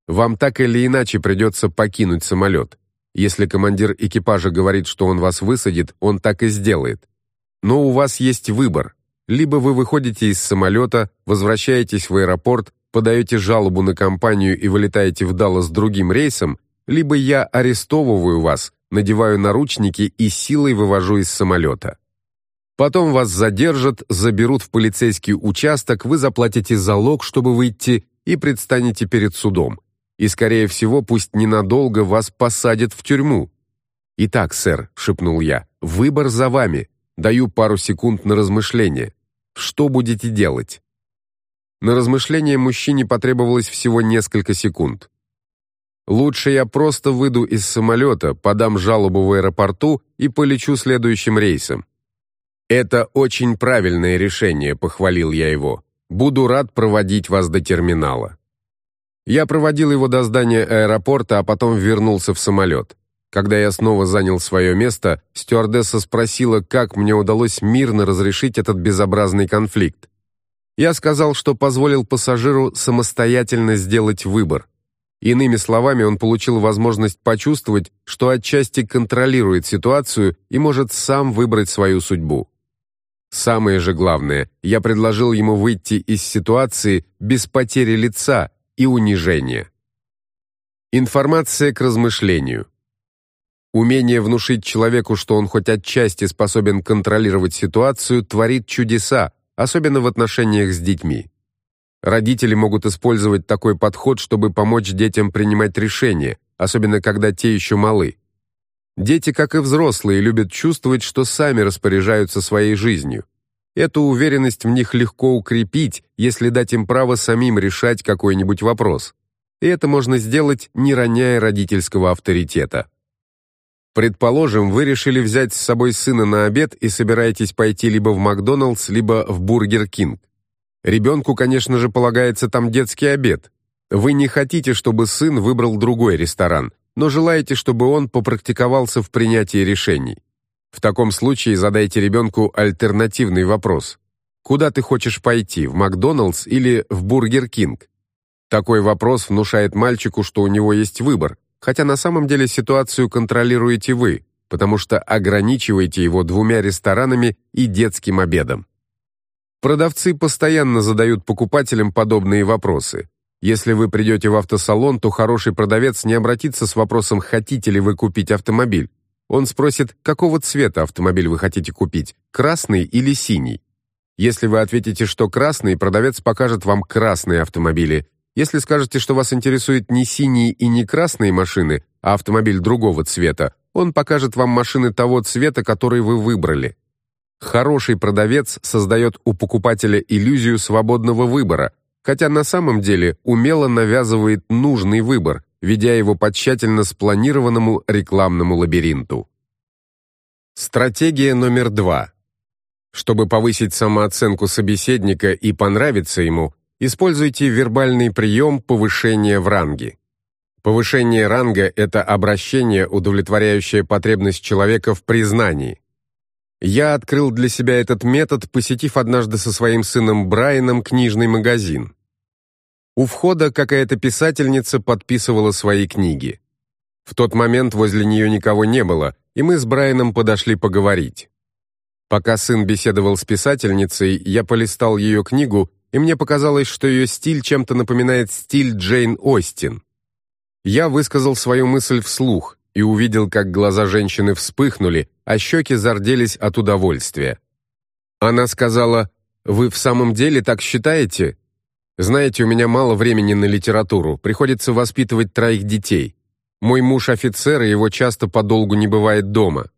A: «вам так или иначе придется покинуть самолет. Если командир экипажа говорит, что он вас высадит, он так и сделает. Но у вас есть выбор. Либо вы выходите из самолета, возвращаетесь в аэропорт, подаете жалобу на компанию и вылетаете в Даллас другим рейсом, либо я арестовываю вас, надеваю наручники и силой вывожу из самолета. Потом вас задержат, заберут в полицейский участок, вы заплатите залог, чтобы выйти, и предстанете перед судом. И, скорее всего, пусть ненадолго вас посадят в тюрьму. «Итак, сэр», — шепнул я, — «выбор за вами. Даю пару секунд на размышление. Что будете делать?» На размышление мужчине потребовалось всего несколько секунд. Лучше я просто выйду из самолета, подам жалобу в аэропорту и полечу следующим рейсом. Это очень правильное решение, похвалил я его. Буду рад проводить вас до терминала. Я проводил его до здания аэропорта, а потом вернулся в самолет. Когда я снова занял свое место, стюардесса спросила, как мне удалось мирно разрешить этот безобразный конфликт. Я сказал, что позволил пассажиру самостоятельно сделать выбор. Иными словами, он получил возможность почувствовать, что отчасти контролирует ситуацию и может сам выбрать свою судьбу. Самое же главное, я предложил ему выйти из ситуации без потери лица и унижения. Информация к размышлению. Умение внушить человеку, что он хоть отчасти способен контролировать ситуацию, творит чудеса, особенно в отношениях с детьми. Родители могут использовать такой подход, чтобы помочь детям принимать решения, особенно когда те еще малы. Дети, как и взрослые, любят чувствовать, что сами распоряжаются своей жизнью. Эту уверенность в них легко укрепить, если дать им право самим решать какой-нибудь вопрос. И это можно сделать, не роняя родительского авторитета. Предположим, вы решили взять с собой сына на обед и собираетесь пойти либо в Макдоналдс, либо в Бургер Кинг. Ребенку, конечно же, полагается там детский обед. Вы не хотите, чтобы сын выбрал другой ресторан, но желаете, чтобы он попрактиковался в принятии решений. В таком случае задайте ребенку альтернативный вопрос. Куда ты хочешь пойти, в Макдоналдс или в Бургер Кинг? Такой вопрос внушает мальчику, что у него есть выбор, хотя на самом деле ситуацию контролируете вы, потому что ограничиваете его двумя ресторанами и детским обедом. Продавцы постоянно задают покупателям подобные вопросы. Если вы придете в автосалон, то хороший продавец не обратится с вопросом «хотите ли вы купить автомобиль?». Он спросит, какого цвета автомобиль вы хотите купить, красный или синий. Если вы ответите, что красный, продавец покажет вам красные автомобили. Если скажете, что вас интересуют не синие и не красные машины, а автомобиль другого цвета, он покажет вам машины того цвета, который вы выбрали. Хороший продавец создает у покупателя иллюзию свободного выбора, хотя на самом деле умело навязывает нужный выбор, ведя его по тщательно спланированному рекламному лабиринту. Стратегия номер два. Чтобы повысить самооценку собеседника и понравиться ему, используйте вербальный прием повышения в ранге. Повышение ранга – это обращение, удовлетворяющее потребность человека в признании. Я открыл для себя этот метод, посетив однажды со своим сыном Брайаном книжный магазин. У входа какая-то писательница подписывала свои книги. В тот момент возле нее никого не было, и мы с Брайаном подошли поговорить. Пока сын беседовал с писательницей, я полистал ее книгу, и мне показалось, что ее стиль чем-то напоминает стиль Джейн Остин. Я высказал свою мысль вслух, и увидел, как глаза женщины вспыхнули, а щеки зарделись от удовольствия. Она сказала, «Вы в самом деле так считаете? Знаете, у меня мало времени на литературу, приходится воспитывать троих детей. Мой муж офицер, и его часто подолгу не бывает дома.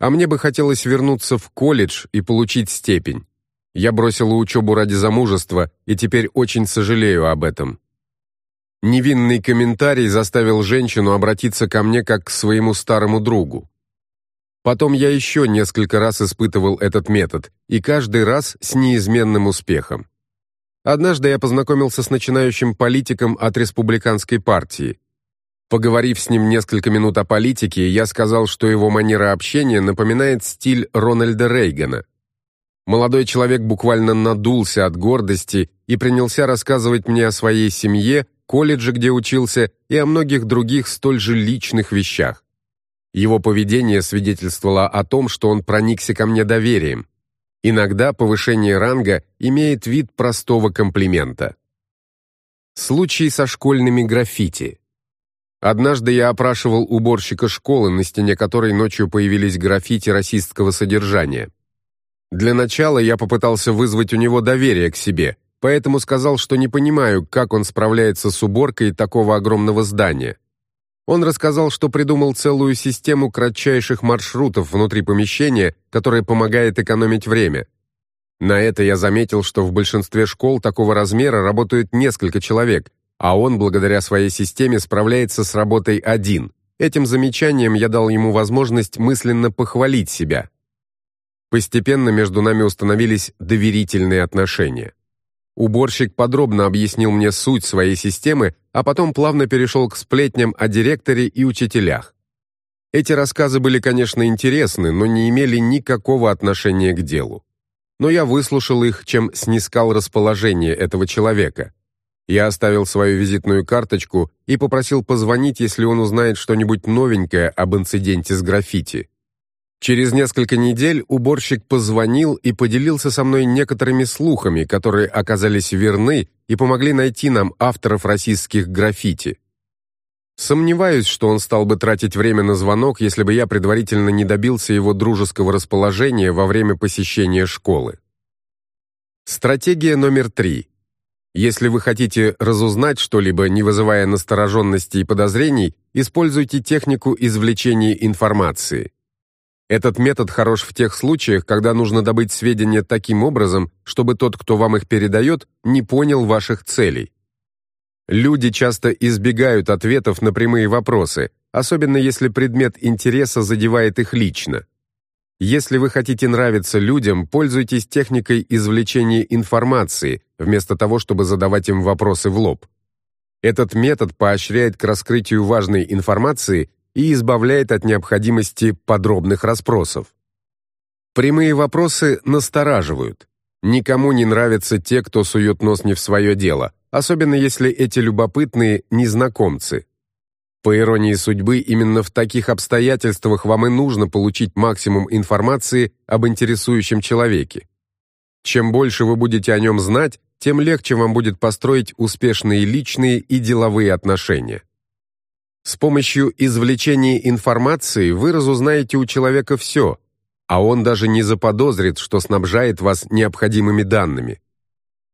A: А мне бы хотелось вернуться в колледж и получить степень. Я бросила учебу ради замужества, и теперь очень сожалею об этом. Невинный комментарий заставил женщину обратиться ко мне как к своему старому другу. Потом я еще несколько раз испытывал этот метод, и каждый раз с неизменным успехом. Однажды я познакомился с начинающим политиком от республиканской партии. Поговорив с ним несколько минут о политике, я сказал, что его манера общения напоминает стиль Рональда Рейгана. Молодой человек буквально надулся от гордости и принялся рассказывать мне о своей семье, колледже, где учился, и о многих других столь же личных вещах. Его поведение свидетельствовало о том, что он проникся ко мне доверием. Иногда повышение ранга имеет вид простого комплимента. Случай со школьными граффити. Однажды я опрашивал уборщика школы, на стене которой ночью появились граффити расистского содержания. Для начала я попытался вызвать у него доверие к себе, поэтому сказал, что не понимаю, как он справляется с уборкой такого огромного здания. Он рассказал, что придумал целую систему кратчайших маршрутов внутри помещения, которая помогает экономить время. На это я заметил, что в большинстве школ такого размера работают несколько человек, а он, благодаря своей системе, справляется с работой один. Этим замечанием я дал ему возможность мысленно похвалить себя. Постепенно между нами установились доверительные отношения. Уборщик подробно объяснил мне суть своей системы, а потом плавно перешел к сплетням о директоре и учителях. Эти рассказы были, конечно, интересны, но не имели никакого отношения к делу. Но я выслушал их, чем снискал расположение этого человека. Я оставил свою визитную карточку и попросил позвонить, если он узнает что-нибудь новенькое об инциденте с граффити. Через несколько недель уборщик позвонил и поделился со мной некоторыми слухами, которые оказались верны и помогли найти нам авторов российских граффити. Сомневаюсь, что он стал бы тратить время на звонок, если бы я предварительно не добился его дружеского расположения во время посещения школы. Стратегия номер три. Если вы хотите разузнать что-либо, не вызывая настороженности и подозрений, используйте технику извлечения информации. Этот метод хорош в тех случаях, когда нужно добыть сведения таким образом, чтобы тот, кто вам их передает, не понял ваших целей. Люди часто избегают ответов на прямые вопросы, особенно если предмет интереса задевает их лично. Если вы хотите нравиться людям, пользуйтесь техникой извлечения информации, вместо того, чтобы задавать им вопросы в лоб. Этот метод поощряет к раскрытию важной информации и избавляет от необходимости подробных расспросов. Прямые вопросы настораживают. Никому не нравятся те, кто сует нос не в свое дело, особенно если эти любопытные незнакомцы. По иронии судьбы, именно в таких обстоятельствах вам и нужно получить максимум информации об интересующем человеке. Чем больше вы будете о нем знать, тем легче вам будет построить успешные личные и деловые отношения. С помощью извлечения информации вы разузнаете у человека все, а он даже не заподозрит, что снабжает вас необходимыми данными.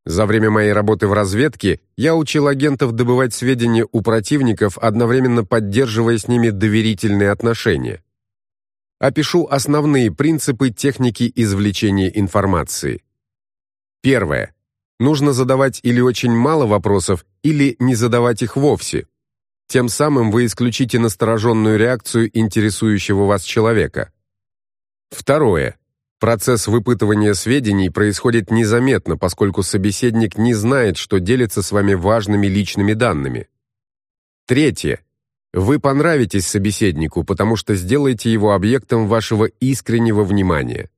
A: За время моей работы в разведке я учил агентов добывать сведения у противников, одновременно поддерживая с ними доверительные отношения. Опишу основные принципы техники извлечения информации. Первое. Нужно задавать или очень мало вопросов, или не задавать их вовсе. Тем самым вы исключите настороженную реакцию интересующего вас человека. Второе. Процесс выпытывания сведений происходит незаметно, поскольку собеседник не знает, что делится с вами важными личными данными. Третье. Вы понравитесь собеседнику, потому что сделаете его объектом вашего искреннего внимания.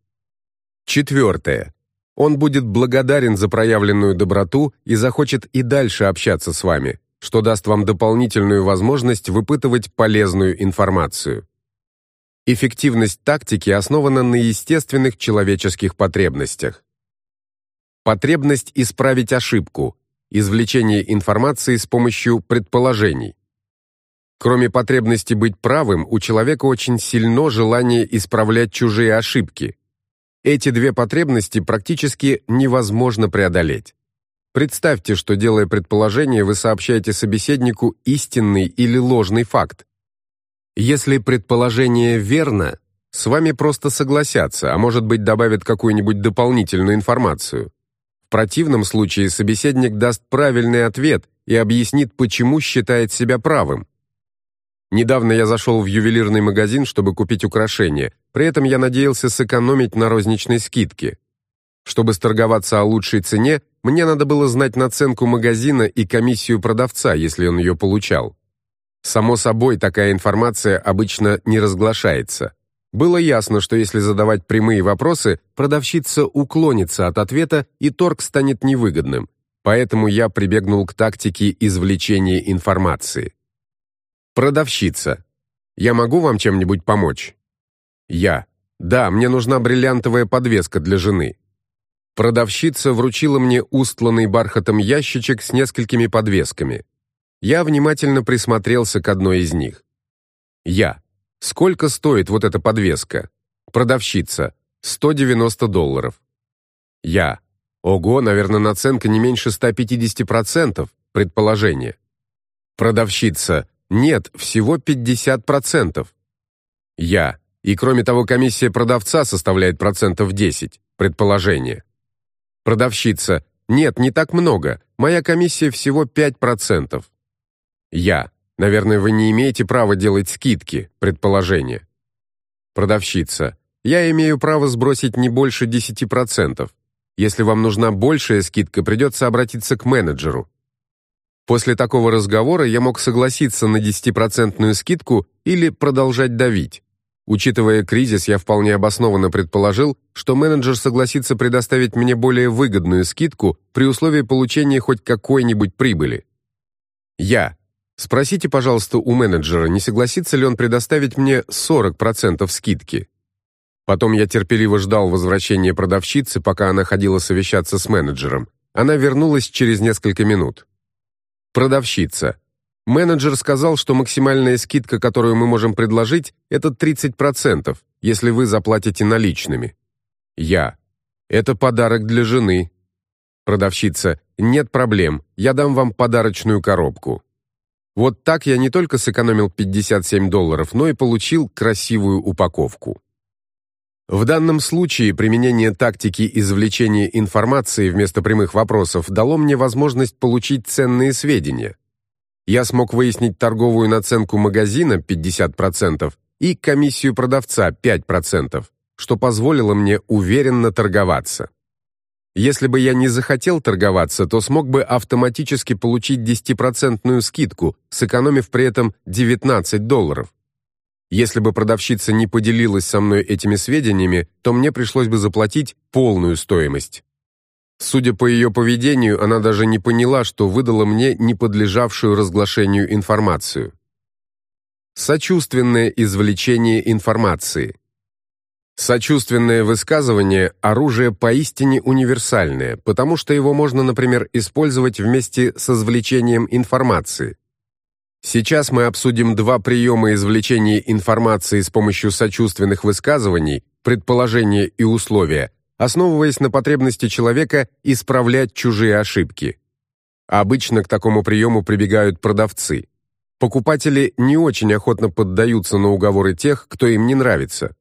A: Четвертое. Он будет благодарен за проявленную доброту и захочет и дальше общаться с вами, что даст вам дополнительную возможность выпытывать полезную информацию. Эффективность тактики основана на естественных человеческих потребностях. Потребность исправить ошибку, извлечение информации с помощью предположений. Кроме потребности быть правым, у человека очень сильно желание исправлять чужие ошибки. Эти две потребности практически невозможно преодолеть. Представьте, что делая предположение, вы сообщаете собеседнику истинный или ложный факт. Если предположение верно, с вами просто согласятся, а может быть добавят какую-нибудь дополнительную информацию. В противном случае собеседник даст правильный ответ и объяснит, почему считает себя правым. Недавно я зашел в ювелирный магазин, чтобы купить украшения. При этом я надеялся сэкономить на розничной скидке. Чтобы сторговаться о лучшей цене, мне надо было знать наценку магазина и комиссию продавца, если он ее получал. Само собой, такая информация обычно не разглашается. Было ясно, что если задавать прямые вопросы, продавщица уклонится от ответа и торг станет невыгодным. Поэтому я прибегнул к тактике извлечения информации. Продавщица. Я могу вам чем-нибудь помочь? Я. Да, мне нужна бриллиантовая подвеска для жены. Продавщица вручила мне устланный бархатом ящичек с несколькими подвесками. Я внимательно присмотрелся к одной из них. Я. Сколько стоит вот эта подвеска? Продавщица. 190 долларов. Я. Ого, наверное, наценка не меньше 150%, предположение. Продавщица. Нет, всего 50%. Я. И кроме того, комиссия продавца составляет процентов 10, предположение. Продавщица. Нет, не так много. Моя комиссия всего 5%. Я. Наверное, вы не имеете права делать скидки, предположение. Продавщица. я имею право сбросить не больше 10%. Если вам нужна большая скидка, придется обратиться к менеджеру. После такого разговора я мог согласиться на 10% скидку или продолжать давить. Учитывая кризис, я вполне обоснованно предположил, что менеджер согласится предоставить мне более выгодную скидку при условии получения хоть какой-нибудь прибыли. Я. Спросите, пожалуйста, у менеджера, не согласится ли он предоставить мне 40% скидки. Потом я терпеливо ждал возвращения продавщицы, пока она ходила совещаться с менеджером. Она вернулась через несколько минут. Продавщица. Менеджер сказал, что максимальная скидка, которую мы можем предложить, это 30%, если вы заплатите наличными. Я. Это подарок для жены. Продавщица. Нет проблем, я дам вам подарочную коробку. Вот так я не только сэкономил 57 долларов, но и получил красивую упаковку. В данном случае применение тактики извлечения информации вместо прямых вопросов дало мне возможность получить ценные сведения. Я смог выяснить торговую наценку магазина 50% и комиссию продавца 5%, что позволило мне уверенно торговаться. Если бы я не захотел торговаться, то смог бы автоматически получить 10% скидку, сэкономив при этом 19 долларов. Если бы продавщица не поделилась со мной этими сведениями, то мне пришлось бы заплатить полную стоимость. Судя по ее поведению, она даже не поняла, что выдала мне неподлежавшую разглашению информацию. Сочувственное извлечение информации. Сочувственное высказывание – оружие поистине универсальное, потому что его можно, например, использовать вместе с извлечением информации. Сейчас мы обсудим два приема извлечения информации с помощью сочувственных высказываний, предположения и условия, основываясь на потребности человека исправлять чужие ошибки. Обычно к такому приему прибегают продавцы. Покупатели не очень охотно поддаются на уговоры тех, кто им не нравится.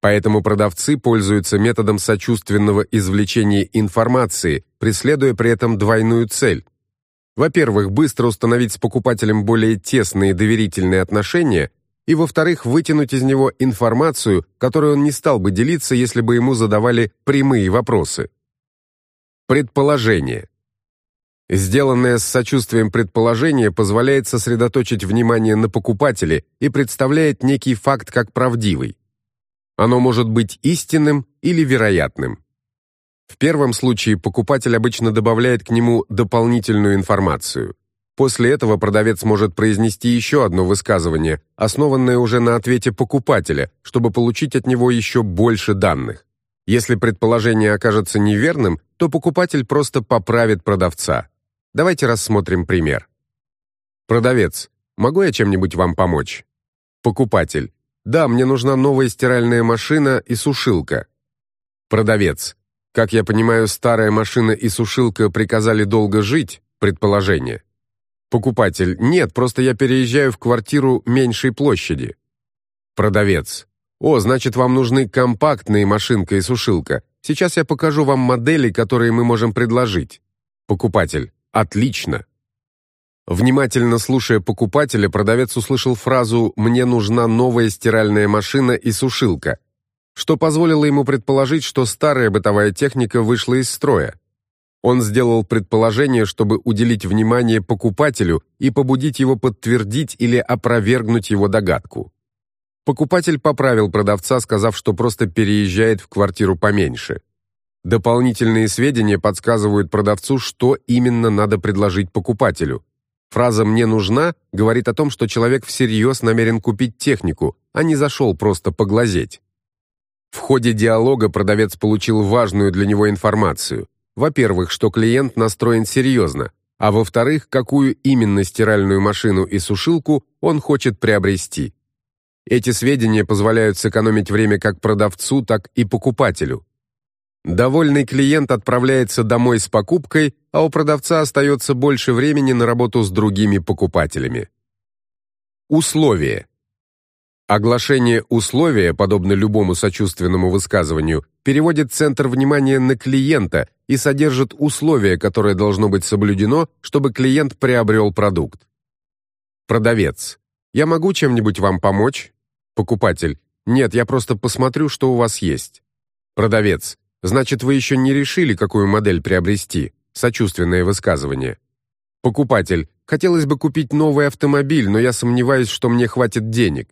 A: Поэтому продавцы пользуются методом сочувственного извлечения информации, преследуя при этом двойную цель – во-первых, быстро установить с покупателем более тесные доверительные отношения, и, во-вторых, вытянуть из него информацию, которую он не стал бы делиться, если бы ему задавали прямые вопросы. Предположение. Сделанное с сочувствием предположение позволяет сосредоточить внимание на покупателе и представляет некий факт как правдивый. Оно может быть истинным или вероятным. В первом случае покупатель обычно добавляет к нему дополнительную информацию. После этого продавец может произнести еще одно высказывание, основанное уже на ответе покупателя, чтобы получить от него еще больше данных. Если предположение окажется неверным, то покупатель просто поправит продавца. Давайте рассмотрим пример. Продавец. Могу я чем-нибудь вам помочь? Покупатель. Да, мне нужна новая стиральная машина и сушилка. Продавец. Как я понимаю, старая машина и сушилка приказали долго жить, предположение. Покупатель: "Нет, просто я переезжаю в квартиру меньшей площади". Продавец: "О, значит, вам нужны компактные машинка и сушилка. Сейчас я покажу вам модели, которые мы можем предложить". Покупатель: "Отлично". Внимательно слушая покупателя, продавец услышал фразу «Мне нужна новая стиральная машина и сушилка», что позволило ему предположить, что старая бытовая техника вышла из строя. Он сделал предположение, чтобы уделить внимание покупателю и побудить его подтвердить или опровергнуть его догадку. Покупатель поправил продавца, сказав, что просто переезжает в квартиру поменьше. Дополнительные сведения подсказывают продавцу, что именно надо предложить покупателю. Фраза «мне нужна» говорит о том, что человек всерьез намерен купить технику, а не зашел просто поглазеть. В ходе диалога продавец получил важную для него информацию. Во-первых, что клиент настроен серьезно, а во-вторых, какую именно стиральную машину и сушилку он хочет приобрести. Эти сведения позволяют сэкономить время как продавцу, так и покупателю. Довольный клиент отправляется домой с покупкой, а у продавца остается больше времени на работу с другими покупателями. Условия. Оглашение условия, подобно любому сочувственному высказыванию, переводит центр внимания на клиента и содержит условие, которое должно быть соблюдено, чтобы клиент приобрел продукт. Продавец. Я могу чем-нибудь вам помочь? Покупатель. Нет, я просто посмотрю, что у вас есть. Продавец. Значит, вы еще не решили, какую модель приобрести? Сочувственное высказывание. Покупатель. Хотелось бы купить новый автомобиль, но я сомневаюсь, что мне хватит денег.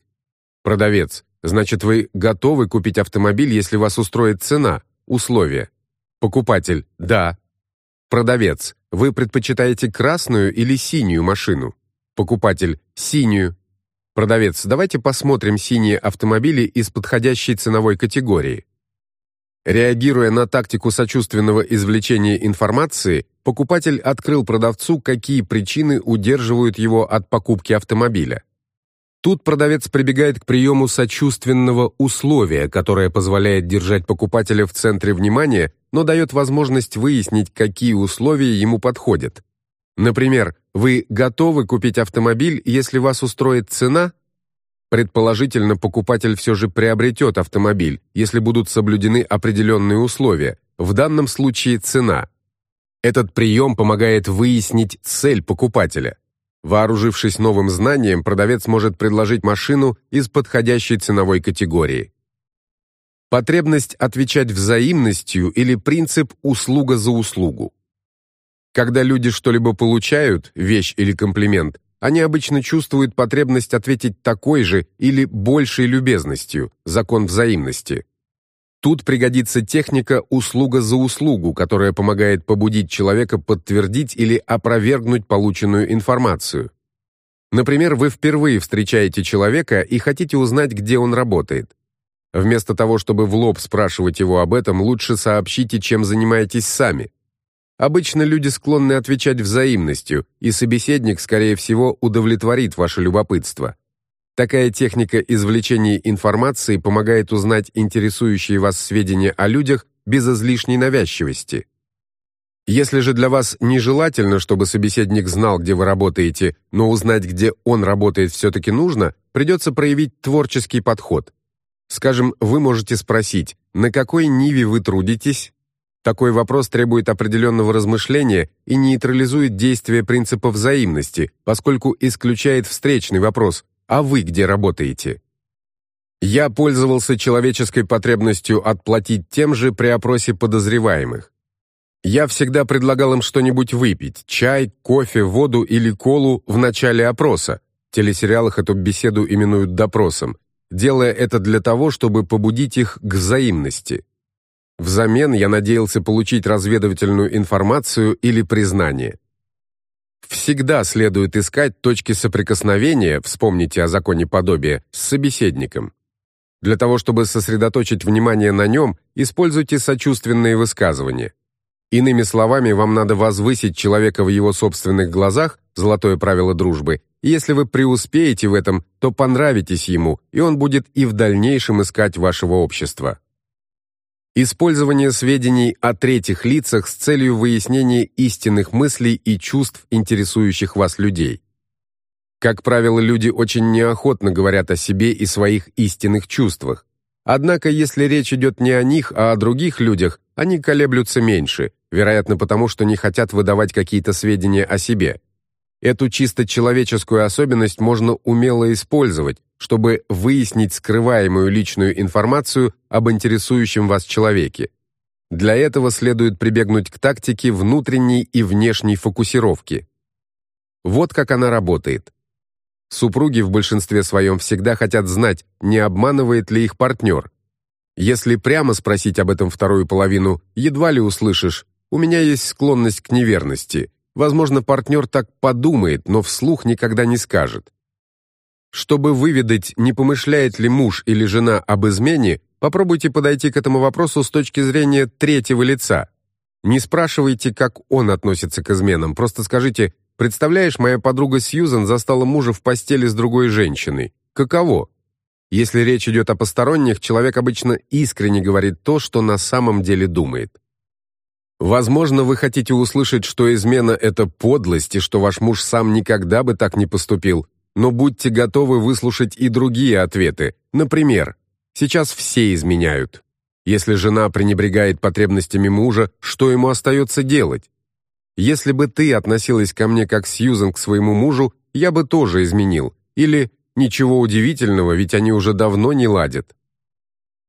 A: Продавец. Значит, вы готовы купить автомобиль, если вас устроит цена, условия. Покупатель. Да. Продавец. Вы предпочитаете красную или синюю машину? Покупатель. Синюю. Продавец. Давайте посмотрим синие автомобили из подходящей ценовой категории. Реагируя на тактику сочувственного извлечения информации, покупатель открыл продавцу, какие причины удерживают его от покупки автомобиля. Тут продавец прибегает к приему сочувственного условия, которое позволяет держать покупателя в центре внимания, но дает возможность выяснить, какие условия ему подходят. Например, вы готовы купить автомобиль, если вас устроит цена? Предположительно, покупатель все же приобретет автомобиль, если будут соблюдены определенные условия, в данном случае цена. Этот прием помогает выяснить цель покупателя. Вооружившись новым знанием, продавец может предложить машину из подходящей ценовой категории. Потребность отвечать взаимностью или принцип услуга за услугу. Когда люди что-либо получают, вещь или комплимент, они обычно чувствуют потребность ответить такой же или большей любезностью, закон взаимности. Тут пригодится техника услуга за услугу, которая помогает побудить человека подтвердить или опровергнуть полученную информацию. Например, вы впервые встречаете человека и хотите узнать, где он работает. Вместо того, чтобы в лоб спрашивать его об этом, лучше сообщите, чем занимаетесь сами. Обычно люди склонны отвечать взаимностью, и собеседник, скорее всего, удовлетворит ваше любопытство. Такая техника извлечения информации помогает узнать интересующие вас сведения о людях без излишней навязчивости. Если же для вас нежелательно, чтобы собеседник знал, где вы работаете, но узнать, где он работает, все-таки нужно, придется проявить творческий подход. Скажем, вы можете спросить, на какой ниве вы трудитесь, такой вопрос требует определенного размышления и нейтрализует действие принципа взаимности, поскольку исключает встречный вопрос «А вы где работаете?». Я пользовался человеческой потребностью отплатить тем же при опросе подозреваемых. Я всегда предлагал им что-нибудь выпить – чай, кофе, воду или колу в начале опроса. В телесериалах эту беседу именуют допросом, делая это для того, чтобы побудить их к взаимности. Взамен я надеялся получить разведывательную информацию или признание. Всегда следует искать точки соприкосновения, вспомните о законе подобия, с собеседником. Для того, чтобы сосредоточить внимание на нем, используйте сочувственные высказывания. Иными словами, вам надо возвысить человека в его собственных глазах, золотое правило дружбы, и если вы преуспеете в этом, то понравитесь ему, и он будет и в дальнейшем искать вашего общества. Использование сведений о третьих лицах с целью выяснения истинных мыслей и чувств интересующих вас людей. Как правило, люди очень неохотно говорят о себе и своих истинных чувствах. Однако, если речь идет не о них, а о других людях, они колеблются меньше, вероятно потому, что не хотят выдавать какие-то сведения о себе. Эту чисто человеческую особенность можно умело использовать, чтобы выяснить скрываемую личную информацию об интересующем вас человеке. Для этого следует прибегнуть к тактике внутренней и внешней фокусировки. Вот как она работает. Супруги в большинстве своем всегда хотят знать, не обманывает ли их партнер. Если прямо спросить об этом вторую половину, едва ли услышишь «у меня есть склонность к неверности», Возможно, партнер так подумает, но вслух никогда не скажет. Чтобы выведать, не помышляет ли муж или жена об измене, попробуйте подойти к этому вопросу с точки зрения третьего лица. Не спрашивайте, как он относится к изменам, просто скажите «Представляешь, моя подруга Сьюзан застала мужа в постели с другой женщиной. Каково?» Если речь идет о посторонних, человек обычно искренне говорит то, что на самом деле думает. Возможно, вы хотите услышать, что измена – это подлость, и что ваш муж сам никогда бы так не поступил, но будьте готовы выслушать и другие ответы. Например, сейчас все изменяют. Если жена пренебрегает потребностями мужа, что ему остается делать? Если бы ты относилась ко мне как Сьюзен к своему мужу, я бы тоже изменил. Или ничего удивительного, ведь они уже давно не ладят.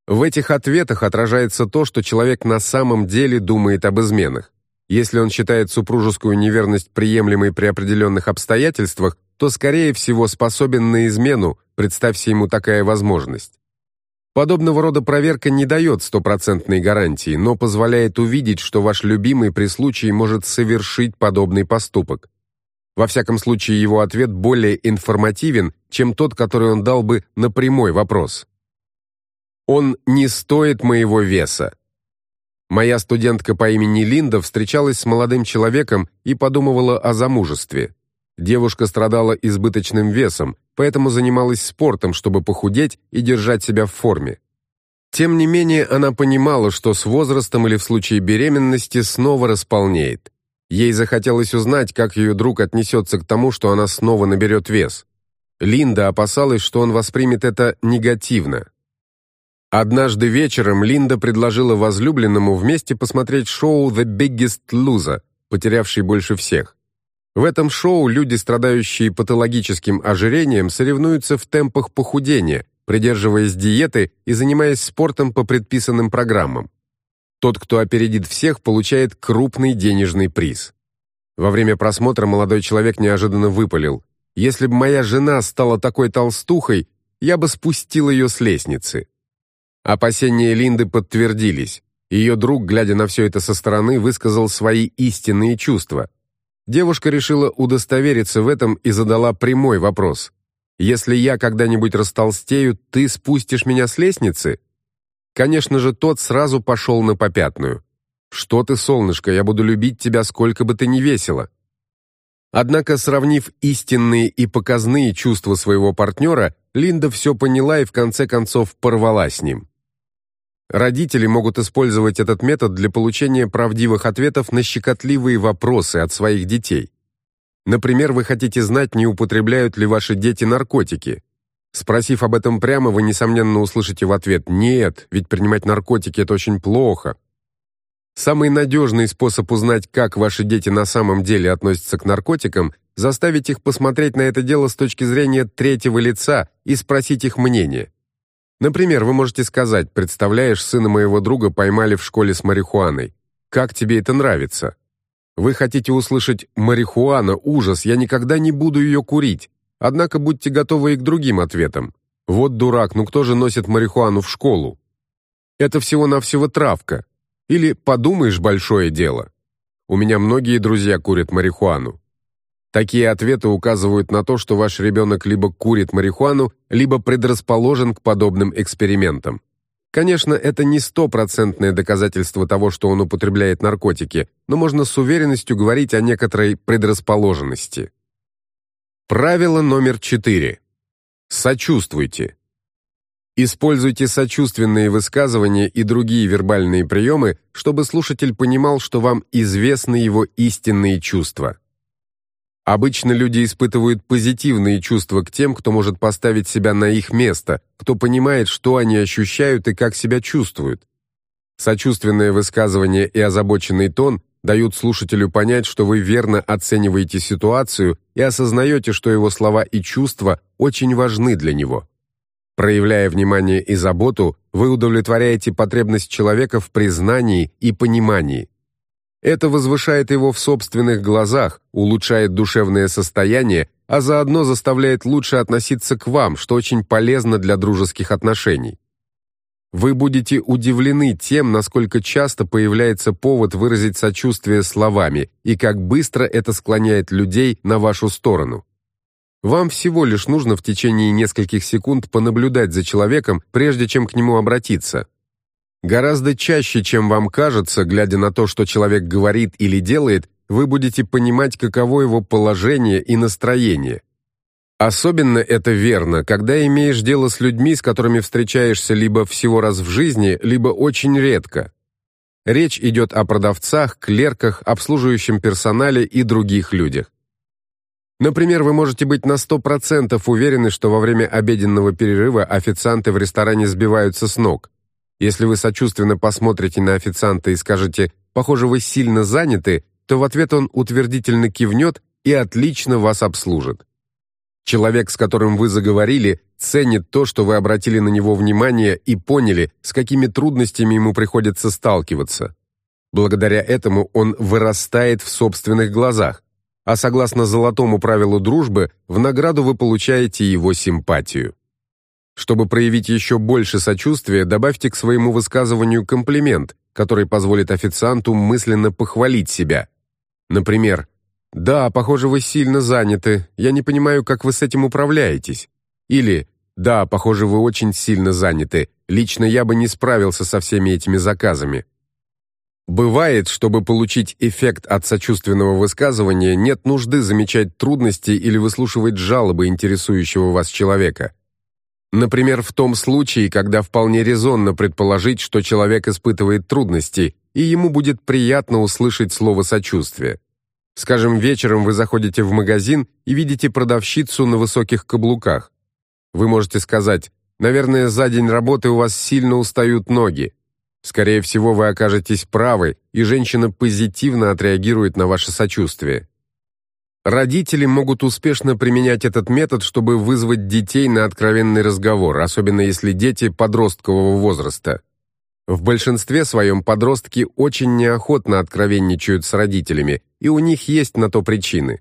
A: В этих ответах отражается то, что человек на самом деле думает об изменах. Если он считает супружескую неверность приемлемой при определенных обстоятельствах, то, скорее всего, способен на измену, представься ему такая возможность. Подобного рода проверка не дает стопроцентной гарантии, но позволяет увидеть, что ваш любимый при случае может совершить подобный поступок. Во всяком случае, его ответ более информативен, чем тот, который он дал бы на прямой вопрос. Он не стоит моего веса. Моя студентка по имени Линда встречалась с молодым человеком и подумывала о замужестве. Девушка страдала избыточным весом, поэтому занималась спортом, чтобы похудеть и держать себя в форме. Тем не менее, она понимала, что с возрастом или в случае беременности снова располнеет. Ей захотелось узнать, как ее друг отнесется к тому, что она снова наберет вес. Линда опасалась, что он воспримет это негативно. Однажды вечером Линда предложила возлюбленному вместе посмотреть шоу The Biggest Loser, потерявший больше всех. В этом шоу люди, страдающие патологическим ожирением, соревнуются в темпах похудения, придерживаясь диеты и занимаясь спортом по предписанным программам. Тот, кто опередит всех, получает крупный денежный приз. Во время просмотра молодой человек неожиданно выпалил: "Если бы моя жена стала такой толстухой, я бы спустил ее с лестницы". Опасения Линды подтвердились. Ее друг, глядя на все это со стороны, высказал свои истинные чувства. Девушка решила удостовериться в этом и задала прямой вопрос. «Если я когда-нибудь растолстею, ты спустишь меня с лестницы?» Конечно же, тот сразу пошел на попятную. «Что ты, солнышко, я буду любить тебя, сколько бы ты ни весила». Однако, сравнив истинные и показные чувства своего партнера, Линда все поняла и в конце концов порвала с ним. Родители могут использовать этот метод для получения правдивых ответов на щекотливые вопросы от своих детей. Например, вы хотите знать, не употребляют ли ваши дети наркотики. Спросив об этом прямо, вы несомненно услышите в ответ: "Нет, ведь принимать наркотики это очень плохо". Самый надежный способ узнать, как ваши дети на самом деле относятся к наркотикам, заставить их посмотреть на это дело с точки зрения третьего лица и спросить их мнение. Например, вы можете сказать: "Представляешь, сына моего друга поймали в школе с марихуаной. Как тебе это нравится?" Вы хотите услышать: "Марихуана ужас, я никогда не буду ее курить". Однако будьте готовы и к другим ответам. Вот дурак, ну кто же носит марихуану в школу? Это всего-навсего травка. Или подумаешь, большое дело. У меня многие друзья курят марихуану. Такие ответы указывают на то, что ваш ребенок либо курит марихуану, либо предрасположен к подобным экспериментам. Конечно, это не стопроцентное доказательство того, что он употребляет наркотики, но можно с уверенностью говорить о некоторой предрасположенности. Правило номер 4. Сочувствуйте. Используйте сочувственные высказывания и другие вербальные приемы, чтобы слушатель понимал, что вам известны его истинные чувства. Обычно люди испытывают позитивные чувства к тем, кто может поставить себя на их место, кто понимает, что они ощущают и как себя чувствуют. Сочувственное высказывание и озабоченный тон дают слушателю понять, что вы верно оцениваете ситуацию и осознаете, что его слова и чувства очень важны для него. Проявляя внимание и заботу, вы удовлетворяете потребность человека в признании и понимании. Это возвышает его в собственных глазах, улучшает душевное состояние, а заодно заставляет лучше относиться к вам, что очень полезно для дружеских отношений. Вы будете удивлены тем, насколько часто появляется повод выразить сочувствие словами и как быстро это склоняет людей на вашу сторону. Вам всего лишь нужно в течение нескольких секунд понаблюдать за человеком, прежде чем к нему обратиться. Гораздо чаще, чем вам кажется, глядя на то, что человек говорит или делает, вы будете понимать, каково его положение и настроение. Особенно это верно, когда имеешь дело с людьми, с которыми встречаешься либо всего раз в жизни, либо очень редко. Речь идет о продавцах, клерках, обслуживающем персонале и других людях. Например, вы можете быть на 100% уверены, что во время обеденного перерыва официанты в ресторане сбиваются с ног. Если вы сочувственно посмотрите на официанта и скажете «похоже, вы сильно заняты», то в ответ он утвердительно кивнет и отлично вас обслужит. Человек, с которым вы заговорили, ценит то, что вы обратили на него внимание и поняли, с какими трудностями ему приходится сталкиваться. Благодаря этому он вырастает в собственных глазах, а согласно золотому правилу дружбы, в награду вы получаете его симпатию. Чтобы проявить еще больше сочувствия, добавьте к своему высказыванию комплимент, который позволит официанту мысленно похвалить себя. Например, «Да, похоже, вы сильно заняты. Я не понимаю, как вы с этим управляетесь». Или «Да, похоже, вы очень сильно заняты. Лично я бы не справился со всеми этими заказами». Бывает, чтобы получить эффект от сочувственного высказывания, нет нужды замечать трудности или выслушивать жалобы интересующего вас человека. Например, в том случае, когда вполне резонно предположить, что человек испытывает трудности, и ему будет приятно услышать слово сочувствие. Скажем, вечером вы заходите в магазин и видите продавщицу на высоких каблуках. Вы можете сказать: "Наверное, за день работы у вас сильно устают ноги". Скорее всего, вы окажетесь правы, и женщина позитивно отреагирует на ваше сочувствие. Родители могут успешно применять этот метод, чтобы вызвать детей на откровенный разговор, особенно если дети подросткового возраста. В большинстве своем подростки очень неохотно откровенничают с родителями, и у них есть на то причины.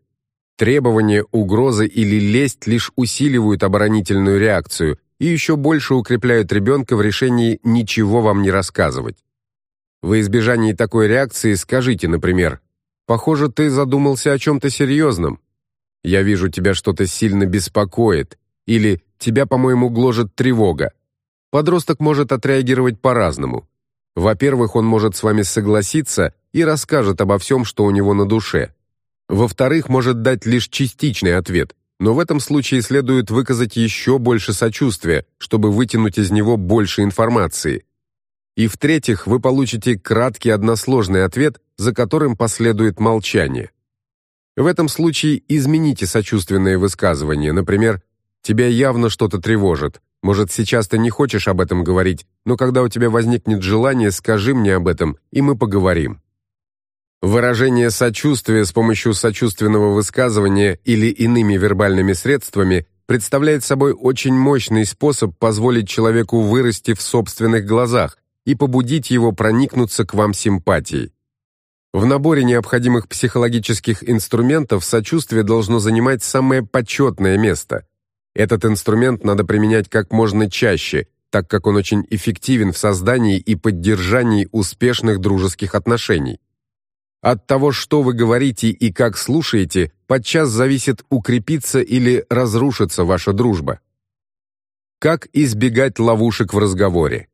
A: Требования, угрозы или лесть лишь усиливают оборонительную реакцию и еще больше укрепляют ребенка в решении ничего вам не рассказывать. В избежании такой реакции скажите, например, Похоже, ты задумался о чем-то серьезном. Я вижу, тебя что-то сильно беспокоит. Или тебя, по-моему, гложет тревога. Подросток может отреагировать по-разному. Во-первых, он может с вами согласиться и расскажет обо всем, что у него на душе. Во-вторых, может дать лишь частичный ответ, но в этом случае следует выказать еще больше сочувствия, чтобы вытянуть из него больше информации. И в-третьих, вы получите краткий односложный ответ, за которым последует молчание. В этом случае измените сочувственное высказывание, например, «Тебя явно что-то тревожит. Может, сейчас ты не хочешь об этом говорить, но когда у тебя возникнет желание, скажи мне об этом, и мы поговорим». Выражение сочувствия с помощью сочувственного высказывания или иными вербальными средствами представляет собой очень мощный способ позволить человеку вырасти в собственных глазах и побудить его проникнуться к вам симпатией. В наборе необходимых психологических инструментов сочувствие должно занимать самое почетное место. Этот инструмент надо применять как можно чаще, так как он очень эффективен в создании и поддержании успешных дружеских отношений. От того, что вы говорите и как слушаете, подчас зависит укрепиться или разрушиться ваша дружба. Как избегать ловушек в разговоре?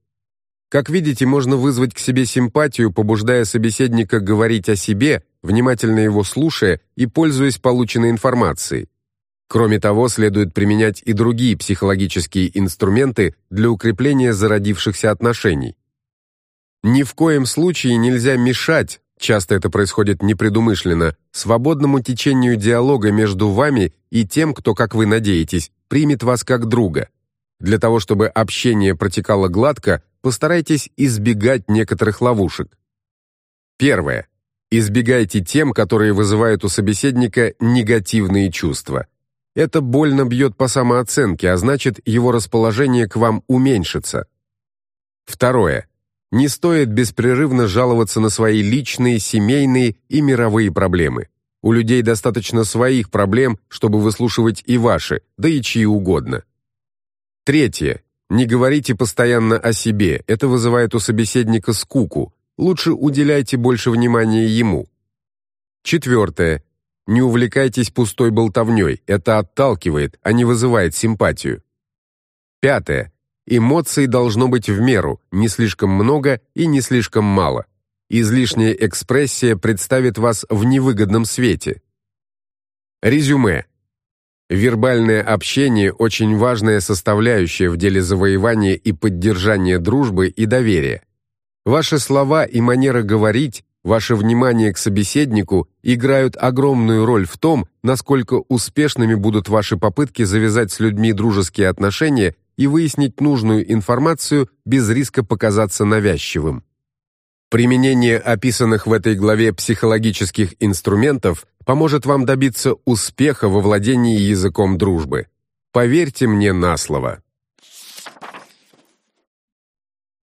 A: Как видите, можно вызвать к себе симпатию, побуждая собеседника говорить о себе, внимательно его слушая и пользуясь полученной информацией. Кроме того, следует применять и другие психологические инструменты для укрепления зародившихся отношений. Ни в коем случае нельзя мешать, часто это происходит непредумышленно, свободному течению диалога между вами и тем, кто, как вы надеетесь, примет вас как друга. Для того, чтобы общение протекало гладко, постарайтесь избегать некоторых ловушек. Первое. Избегайте тем, которые вызывают у собеседника негативные чувства. Это больно бьет по самооценке, а значит, его расположение к вам уменьшится. Второе. Не стоит беспрерывно жаловаться на свои личные, семейные и мировые проблемы. У людей достаточно своих проблем, чтобы выслушивать и ваши, да и чьи угодно. Третье. Не говорите постоянно о себе, это вызывает у собеседника скуку. Лучше уделяйте больше внимания ему. Четвертое. Не увлекайтесь пустой болтовней, это отталкивает, а не вызывает симпатию. Пятое. Эмоций должно быть в меру, не слишком много и не слишком мало. Излишняя экспрессия представит вас в невыгодном свете. Резюме. Вербальное общение – очень важная составляющая в деле завоевания и поддержания дружбы и доверия. Ваши слова и манера говорить, ваше внимание к собеседнику играют огромную роль в том, насколько успешными будут ваши попытки завязать с людьми дружеские отношения и выяснить нужную информацию без риска показаться навязчивым. Применение описанных в этой главе психологических инструментов поможет вам добиться успеха во владении языком дружбы. Поверьте мне на слово.